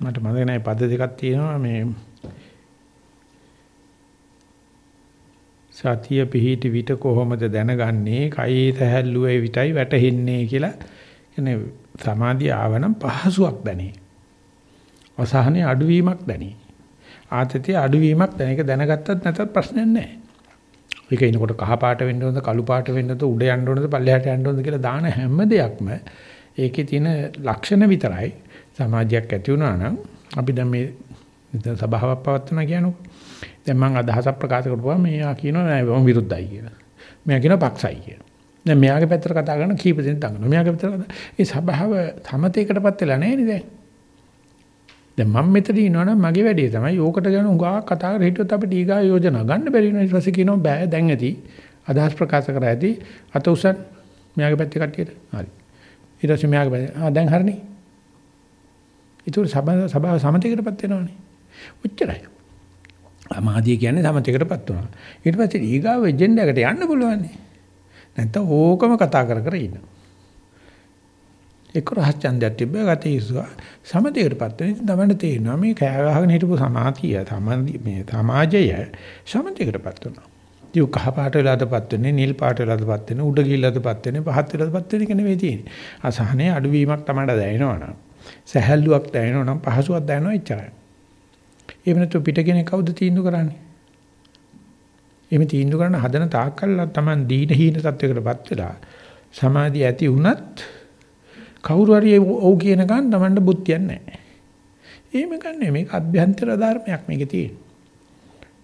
මට මතක නැහැ පද දෙකක් තියෙනවා මේ සතිය පිහිටි විට කොහොමද දැනගන්නේ කයේ තැහැල්ලුවේ විතයි වැටෙන්නේ කියලා කියන්නේ සමාධිය ආවනම් පහසුවක් දැනේ. අසහනේ අඩුවීමක් දැනේ. ආතතිය අඩුවීමක් දැන එක දැනගත්තත් නැතත් ප්‍රශ්නයක් නැහැ. ඒක එනකොට කහ පාට වෙන්න ඕනද කළු පාට වෙන්න ඕනද උඩ යන්න ඕනද පල්ලෙහාට යන්න ඕනද කියලා දාන හැම දෙයක්ම ඒකේ තියෙන ලක්ෂණ විතරයි සමාජයක් ඇති වුණා නම් අපි දැන් මේ සභාවක් පවත්වනවා කියනකො දැන් මම අදහසක් ප්‍රකාශ කරපුවා මෙයා කියනවා නෑ මම විරුද්ධයි කියලා. මෙයා කියනවා පක්ෂයි කියලා. දැන් මෙයාගේ පැත්තට කතා කරන කීප දෙනෙක් දඟනවා. මෙයාගේ පැත්තට ඒ සභාව සමතේකටපත් වෙලා නැහැ නේද? දැන් මම මෙතන ඉන්නවනම් මගේ වැඩේ තමයි ඕකට ගැන උගා කතා කර හිටියොත් අපිට ඊගා යෝජනා ගන්න බැරි වෙනවා. ඊට පස්සේ කියනවා බෑ දැන් ඇති. අදහස් ප්‍රකාශ කරා ඇති. අත උසන් මෙයාගේ පැත්තේ කට්ටියට. හරි. ඊට පස්සේ මෙයාගේ පැත්තේ ආ දැන් හරිනේ. ඒක සභාව සමතේකටපත් වෙනවනේ. ඔච්චරයි. සමාධිය කියන්නේ සමතේකටපත් වුණා. ඊට පස්සේ ඊගාව එජෙන්ඩා එකට යන්න පුළුවන්. නැත්තම් ඕකම කතා කර කර ඉන්න. එක්ක රහස් ඡන්දයක් තිබ්බ ගතේ ඉස්සුවා සමතේකටපත් වෙන ඉතින් තමයි තේරෙනවා මේ කෑ ගහගෙන හිටපු සමාධිය සමාධිය මේ සමාජය සමතේකටපත් වුණා. ඉතින් කහ පාට වෙලාදපත් වෙන්නේ නිල් පාට වෙලාදපත් වෙන්නේ උඩ ගිල්ලදපත් වෙන්නේ පහත් වෙලාදපත් වෙන්නේ කියන නෙවෙයි තියෙන්නේ. අසහනේ අඩුවීමක් තමයි දැනෙනවනම් සැහැල්ලුවක් දැනෙනවනම් පහසුවක් දැනෙනවා එච්චරයි. එහෙම නැත්නම් පිට කෙනෙක් කවුද තීන්දුව කරන්නේ? එහෙම තීන්දුව කරන හදන තාක්කල් තමයි දීන හීන තත්වයකටපත් වෙලා සමාධිය ඇති වුණත් කවුරු හරි ඔව් කියන ගමන් Tamanට බුද්ධියක් නැහැ. එහෙම ගන්නෑ මේක අභ්‍යන්තර ධර්මයක් මේකේ තියෙන.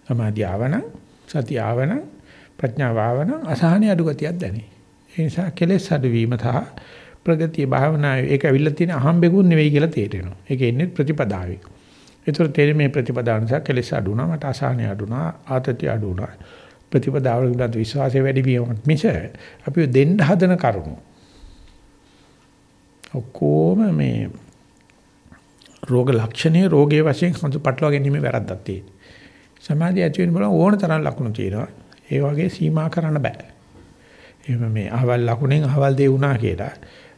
සමාධිය ආවනම් සතිය ආවනම් ප්‍රඥාව ආවනම් අසහනිය අඩු ගතියක් දැනේ. ඒ නිසා කෙලෙස් අඩුවීම සහ ප්‍රගතිය භාවනාවේ ඒක ඇවිල්ලා තියෙන අහම්බෙකුත් නෙවෙයි කියලා තේරෙනවා. ඒක එන්නේ ප්‍රතිපදාවේ. ඒතර තේරෙන්නේ මේ ප්‍රතිපදාව නිසා කෙලෙස් අඩු වුණා, මට අසහනය අඩු වුණා, ආතතිය අඩු වුණා. ප්‍රතිපදාව වල විශ්වාසය වැඩි වීමක් මිස අපි දෙන්න හදන කරුණු. ඔක්කොම මේ රෝග ලක්ෂණේ රෝගයේ වශයෙන් හඳු පටලවා ගැනීම වැරද්දක් තියෙනවා. සමාධිය ඇති වෙන බල ඕන තරම් ලකුණු තියෙනවා. ඒ වගේ සීමා කරන්න බෑ. එහෙම මේ අහවල් ලකුණෙන් අහවල් දේ වුණා කියලා.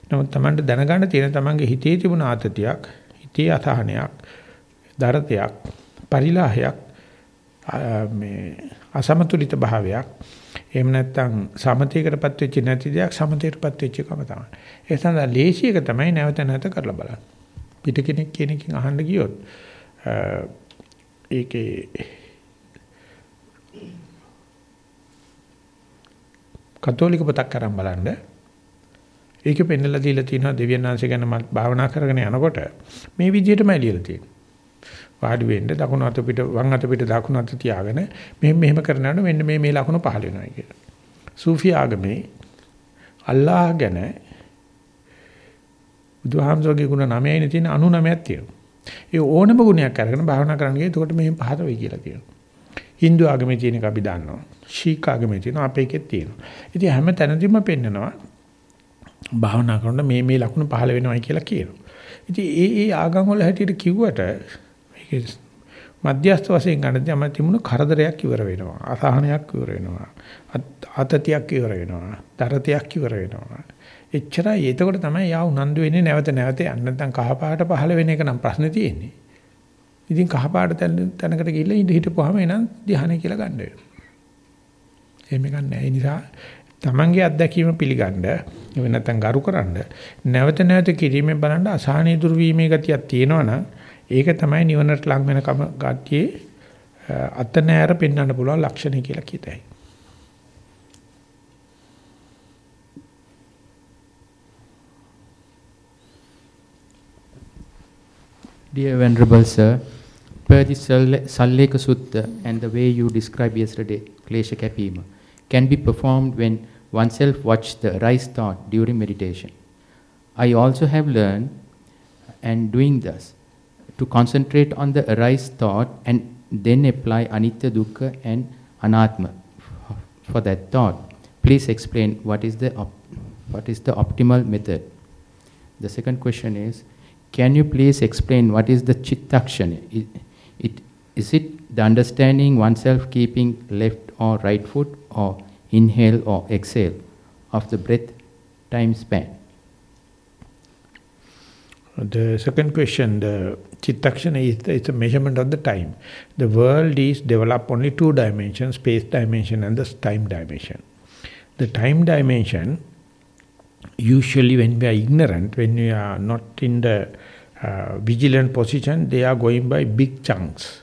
නමුත් Tamanට දැනගන්න තියෙන Tamanගේ හිතේ තිබුණ ආතතියක්, හිතේ අසහනයක්, දරතයක්, පරිලාහයක් මේ අසමතුලිත භාවයක් එහෙම නැත්නම් සමතේකටපත් වෙච්ච නැති දෙයක් සමතේකටපත් වෙච්ච එකම තමයි. ඒ සඳහා ලේසි එක තමයි නැවත නැවත කරලා බලන්න. පිට කෙනෙක් කියන එකකින් අහන්න ගියොත් ඒකේ කතෝලික පොතක් අරන් බලන්න. ඒකේ පෙන්නලා දීලා තියෙනවා දෙවියන් වහන්සේ ගැන මම භාවනා කරගෙන යනකොට මේ විදිහටමයි ලියලා තියෙන්නේ. වාඩි වෙන්න දකුණු අත පිට වම් අත පිට දකුණු අත තියාගෙන මෙහෙම මෙහෙම කරනකොට මෙන්න මේ මේ ලකුණු පහළ වෙනවා කියලා. සූෆි ආගමේ අල්ලාහ් ගැන බුදුහාමසෝගේ ගුණ 9යිනේ තියෙන 99ක් තියෙනවා. ඒ ඕනම ගුණයක් අරගෙන භාවනා කරන්න ගියේ එතකොට මෙහෙම පහත වෙයි කියලා කියනවා. Hindu ආගමේ තියෙන එක අපි දන්නවා. ශීක ආගමේ තියෙනවා අපේ එකෙත් තියෙනවා. ඉතින් හැම තැනදීම පෙන්නනවා භාවනා කරනකොට මේ මේ ලකුණු පහළ වෙනවයි කියලා කියනවා. ඉතින් ඒ ඒ ආගම් වල හැටියට කිව්වට මේක මධ්‍යස්ථ වශයෙන් ගන්නදී අම තිබුණු කරදරයක් ඉවර වෙනවා. අසහනයක් ඉවර වෙනවා. ආතතියක් ඉවර වෙනවා. දරතයක් ඉවර වෙනවා. එච්චරයි. එතකොට තමයි යා උනන්දු වෙන්නේ නැවත නැවත යන්න. නැත්නම් කහපාට පහළ වෙන එක නම් ප්‍රශ්නේ තියෙන්නේ. ඉතින් කහපාට තැනකට ගිහිල්ලා ඉඳ හිටපුවාම එනං ධ්‍යාන කියලා ගන්න වෙනවා. එහෙම ගන්න නැහැ. ඒ නිසා තමන්ගේ අත්දැකීම පිළිගන්න එහෙම නැත්නම් ගරු කරන්න නැවත නැවත කිරීමෙන් බලන්න අසහනීය දුර්වීමේ ගතියක් තියෙනවනම් ඒක තමයි නිවනට ලං වෙනකම ගතියේ අත නෑර පෙන්වන්න පුළුවන් ලක්ෂණය කියලා කියතයි. Dear Venerable Sir, per the Salleka Sutta and the way you described yesterday, Klesha Kapima, can be performed when oneself watch the rise thought during meditation. I also have learned and doing thus to concentrate on the arise thought and then apply anitya dukkha and anatma for that thought. Please explain what is the what is the optimal method? The second question is can you please explain what is the chittakshana? It, it, is it the understanding oneself keeping left or right foot or inhale or exhale of the breath time span the second question, the Chittakshana is it's a measurement of the time. The world is developed only two dimensions, space dimension and the time dimension. The time dimension, usually when we are ignorant, when we are not in the uh, vigilant position, they are going by big chunks.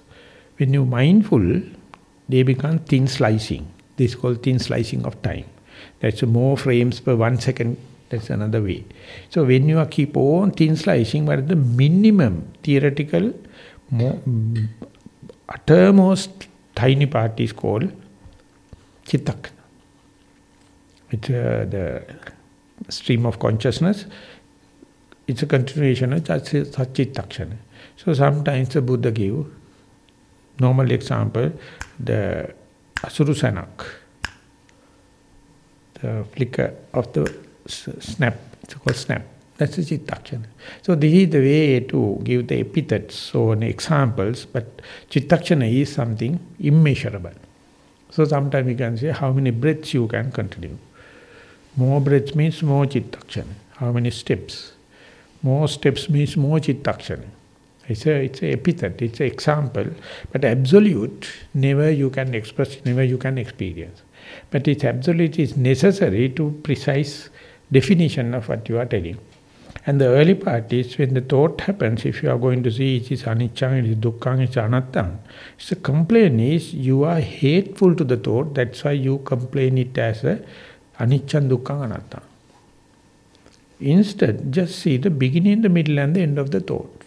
When you mindful, they become thin slicing. This is called thin slicing of time. That's more frames per one second that's another way. So when you are keep on thin slicing, what is the minimum theoretical, more, uttermost tiny part is called chittak. It's uh, the stream of consciousness. It's a continuation of chittakshana. So sometimes the Buddha give normal example, the Asurusanak, the flicker of the snap, it's called snap. That's the chittakshana. So this is the way to give the epithets or examples, but chittakshana is something immeasurable. So sometimes we can say how many breaths you can continue. More breaths means more chittakshana. How many steps? More steps means more chittakshana. It's a, it's a epithet, it's an example, but absolute, never you can express, never you can experience. But it's absolute is necessary to precise definition of what you are telling. And the early part is when the thought happens, if you are going to see it is anicca, it is dukkha, it is anatta. So complaint is you are hateful to the thought, that's why you complain it as a anicca, dukkha, anatta. Instead, just see the beginning, the middle and the end of the thought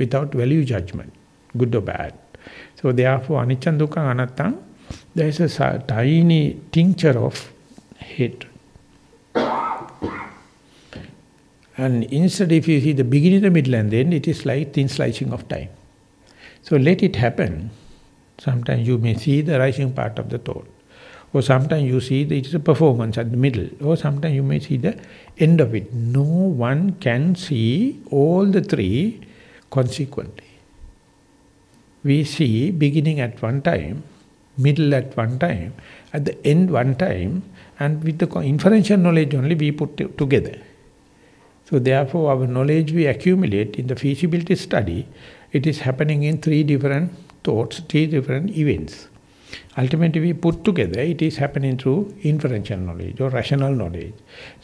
without value judgment, good or bad. So therefore, anicca, dukkha, anatta, there is a tiny tincture of hatred. And instead, if you see the beginning, the middle, and the end, it is like thin slicing of time. So let it happen. Sometimes you may see the rising part of the thought. Or sometimes you see it is a performance at the middle. Or sometimes you may see the end of it. No one can see all the three consequently. We see beginning at one time, middle at one time, at the end one time, and with the inferential knowledge only we put together. So therefore our knowledge we accumulate in the feasibility study, it is happening in three different thoughts, three different events. Ultimately we put together, it is happening through inferential knowledge or rational knowledge.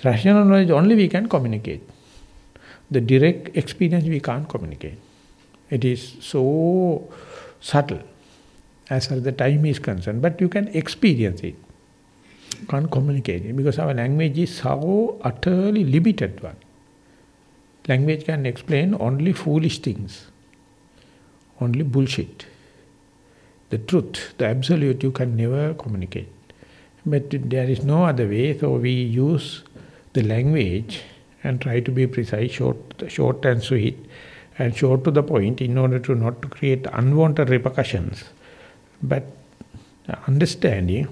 Rational knowledge only we can communicate. The direct experience we can't communicate. It is so subtle as far as the time is concerned, but you can experience it. Can't communicate it because our language is so utterly limited one. Language can explain only foolish things, only bullshit. The truth, the absolute, you can never communicate. But there is no other way, so we use the language and try to be precise, short, short and sweet, and short to the point in order to not to create unwanted repercussions. But understanding,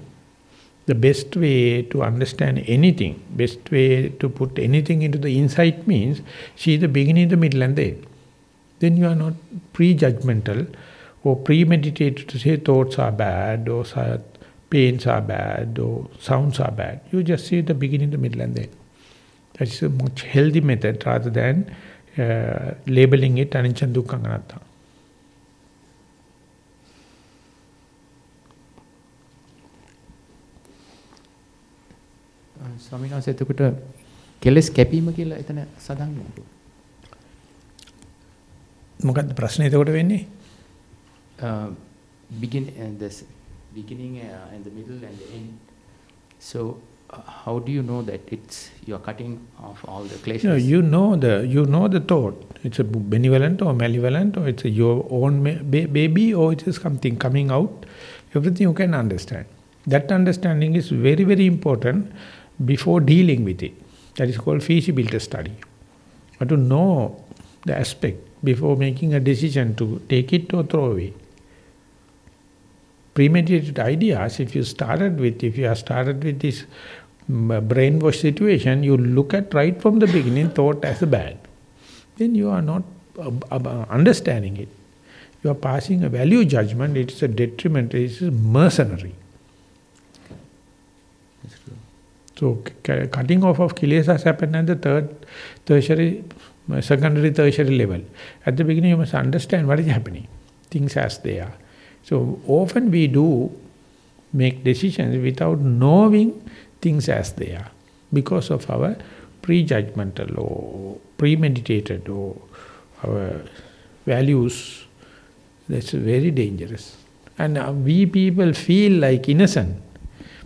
the best way to understand anything, best way to put anything into the insight means see the beginning, the middle and the end. Then you are not prejudgmental or premeditated to say thoughts are bad or pains are bad or sounds are bad. You just see the beginning, the middle and the end. That is a much healthy method rather than uh, labeling it anicca dukkha anatta. ස්වාමීන් වහන්සේ එතකොට කෙලස් කැපීම කියලා එතන සඳහන් වෙනවා. මොකක්ද ප්‍රශ්නේ එතකොට වෙන්නේ? Uh, begin and uh, this beginning uh, and the middle and the end. So uh, how do you know that it's you're cutting off all the kleshas? No, you know the you know the thought. It's a benevolent or malevolent or it's your own baby or it is something coming out. Everything you can understand. That understanding is very very important before dealing with it. That is called feasibility study. But to know the aspect before making a decision to take it or throw away. Premeditated ideas, if you started with, if you are started with this mm, brainwash situation, you look at right from the beginning thought as a bad. Then you are not uh, uh, understanding it. You are passing a value judgment, it is a detriment, it is mercenary. So cutting off of kilesas happen at the third, tertiary, secondary, tertiary level. At the beginning you must understand what is happening. Things as they are. So often we do make decisions without knowing things as they are. Because of our prejudgmental or premeditated or our values. That's very dangerous. And uh, we people feel like innocent,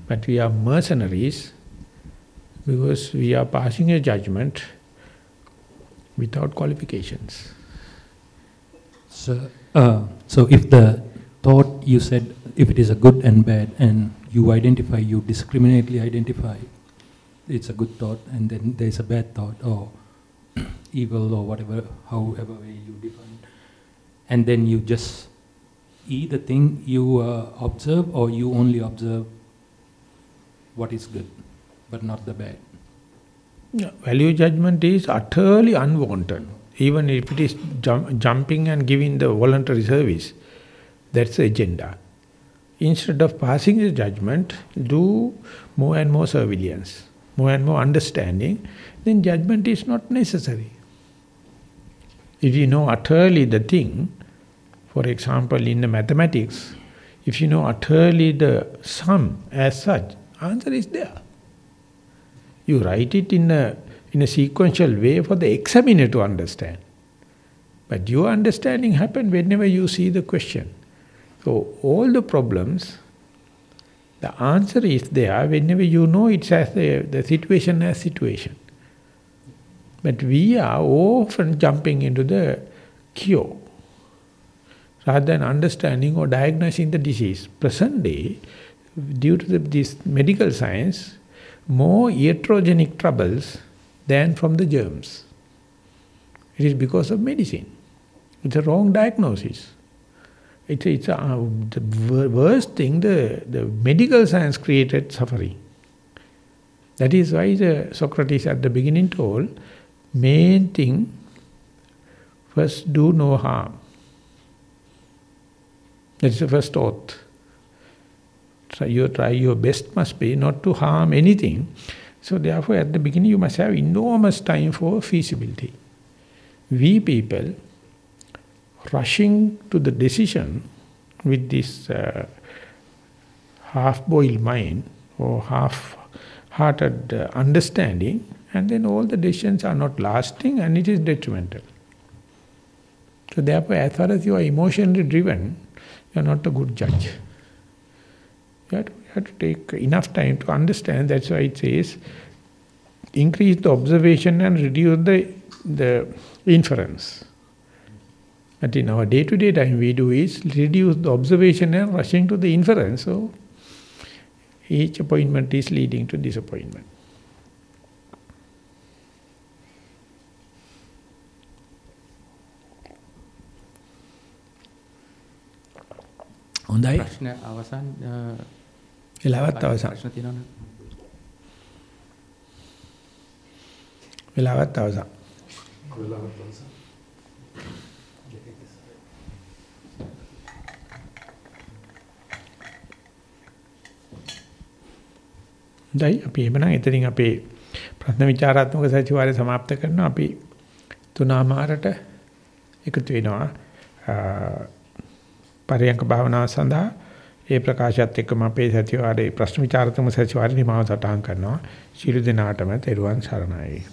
but we are mercenaries because we are passing a judgment without qualifications. So, uh, so if the thought you said, if it is a good and bad, and you identify, you discriminately identify, it's a good thought, and then there's a bad thought, or evil, or whatever, however way you define, and then you just either thing you uh, observe, or you only observe what is good but not the bad. Yeah, value judgment is utterly unwanted. Even if it is jump, jumping and giving the voluntary service, that's the agenda. Instead of passing the judgment, do more and more surveillance, more and more understanding, then judgment is not necessary. If you know utterly the thing, for example, in the mathematics, if you know utterly the sum as such, answer is there. You write it in a, in a sequential way for the examiner to understand. But your understanding happens whenever you see the question. So all the problems, the answer is there whenever you know it's as the, the situation as situation. But we are often jumping into the cure rather than understanding or diagnosing the disease. Present day, due to the, this medical science, more iatrogenic troubles than from the germs. It is because of medicine. It's a wrong diagnosis. It's, it's uh, the worst thing, the, the medical science created suffering. That is why the Socrates at the beginning told, main thing, first do no harm. That is the first thought. Try your, try your best must be not to harm anything. So therefore at the beginning you must have enormous time for feasibility. We people rushing to the decision with this uh, half-boiled mind or half-hearted uh, understanding and then all the decisions are not lasting and it is detrimental. So therefore as far as you are emotionally driven, you are not a good judge. You have, to, you have to take enough time to understand. That's why it says, increase the observation and reduce the, the inference. But in our day-to-day time, we do is reduce the observation and rushing to the inference. So each appointment is leading to disappointment. හොඳයි ප්‍රශ්න අවසන් අ, වෙලාවත් අවසන් ප්‍රශ්න තියෙනවද? වෙලාවත් අවසන් හොඳයි අපි එහෙමනම් එතනින් අපේ ප්‍රශ්න විචාරාත්මක සැසිවාරය સમાપ્ત කරනවා. අපි තුනමාරට එකතු වෙනවා. පරියංක භාවනාව සඳහා ඒ ප්‍රකාශයත් එක්කම අපේ සැසිවාරේ ප්‍රශ්න විචාරාත්මක සැසිවාරේ නිමාව සටහන් කරනවා. ශිරු දිනාටම තෙරුවන් සරණයි.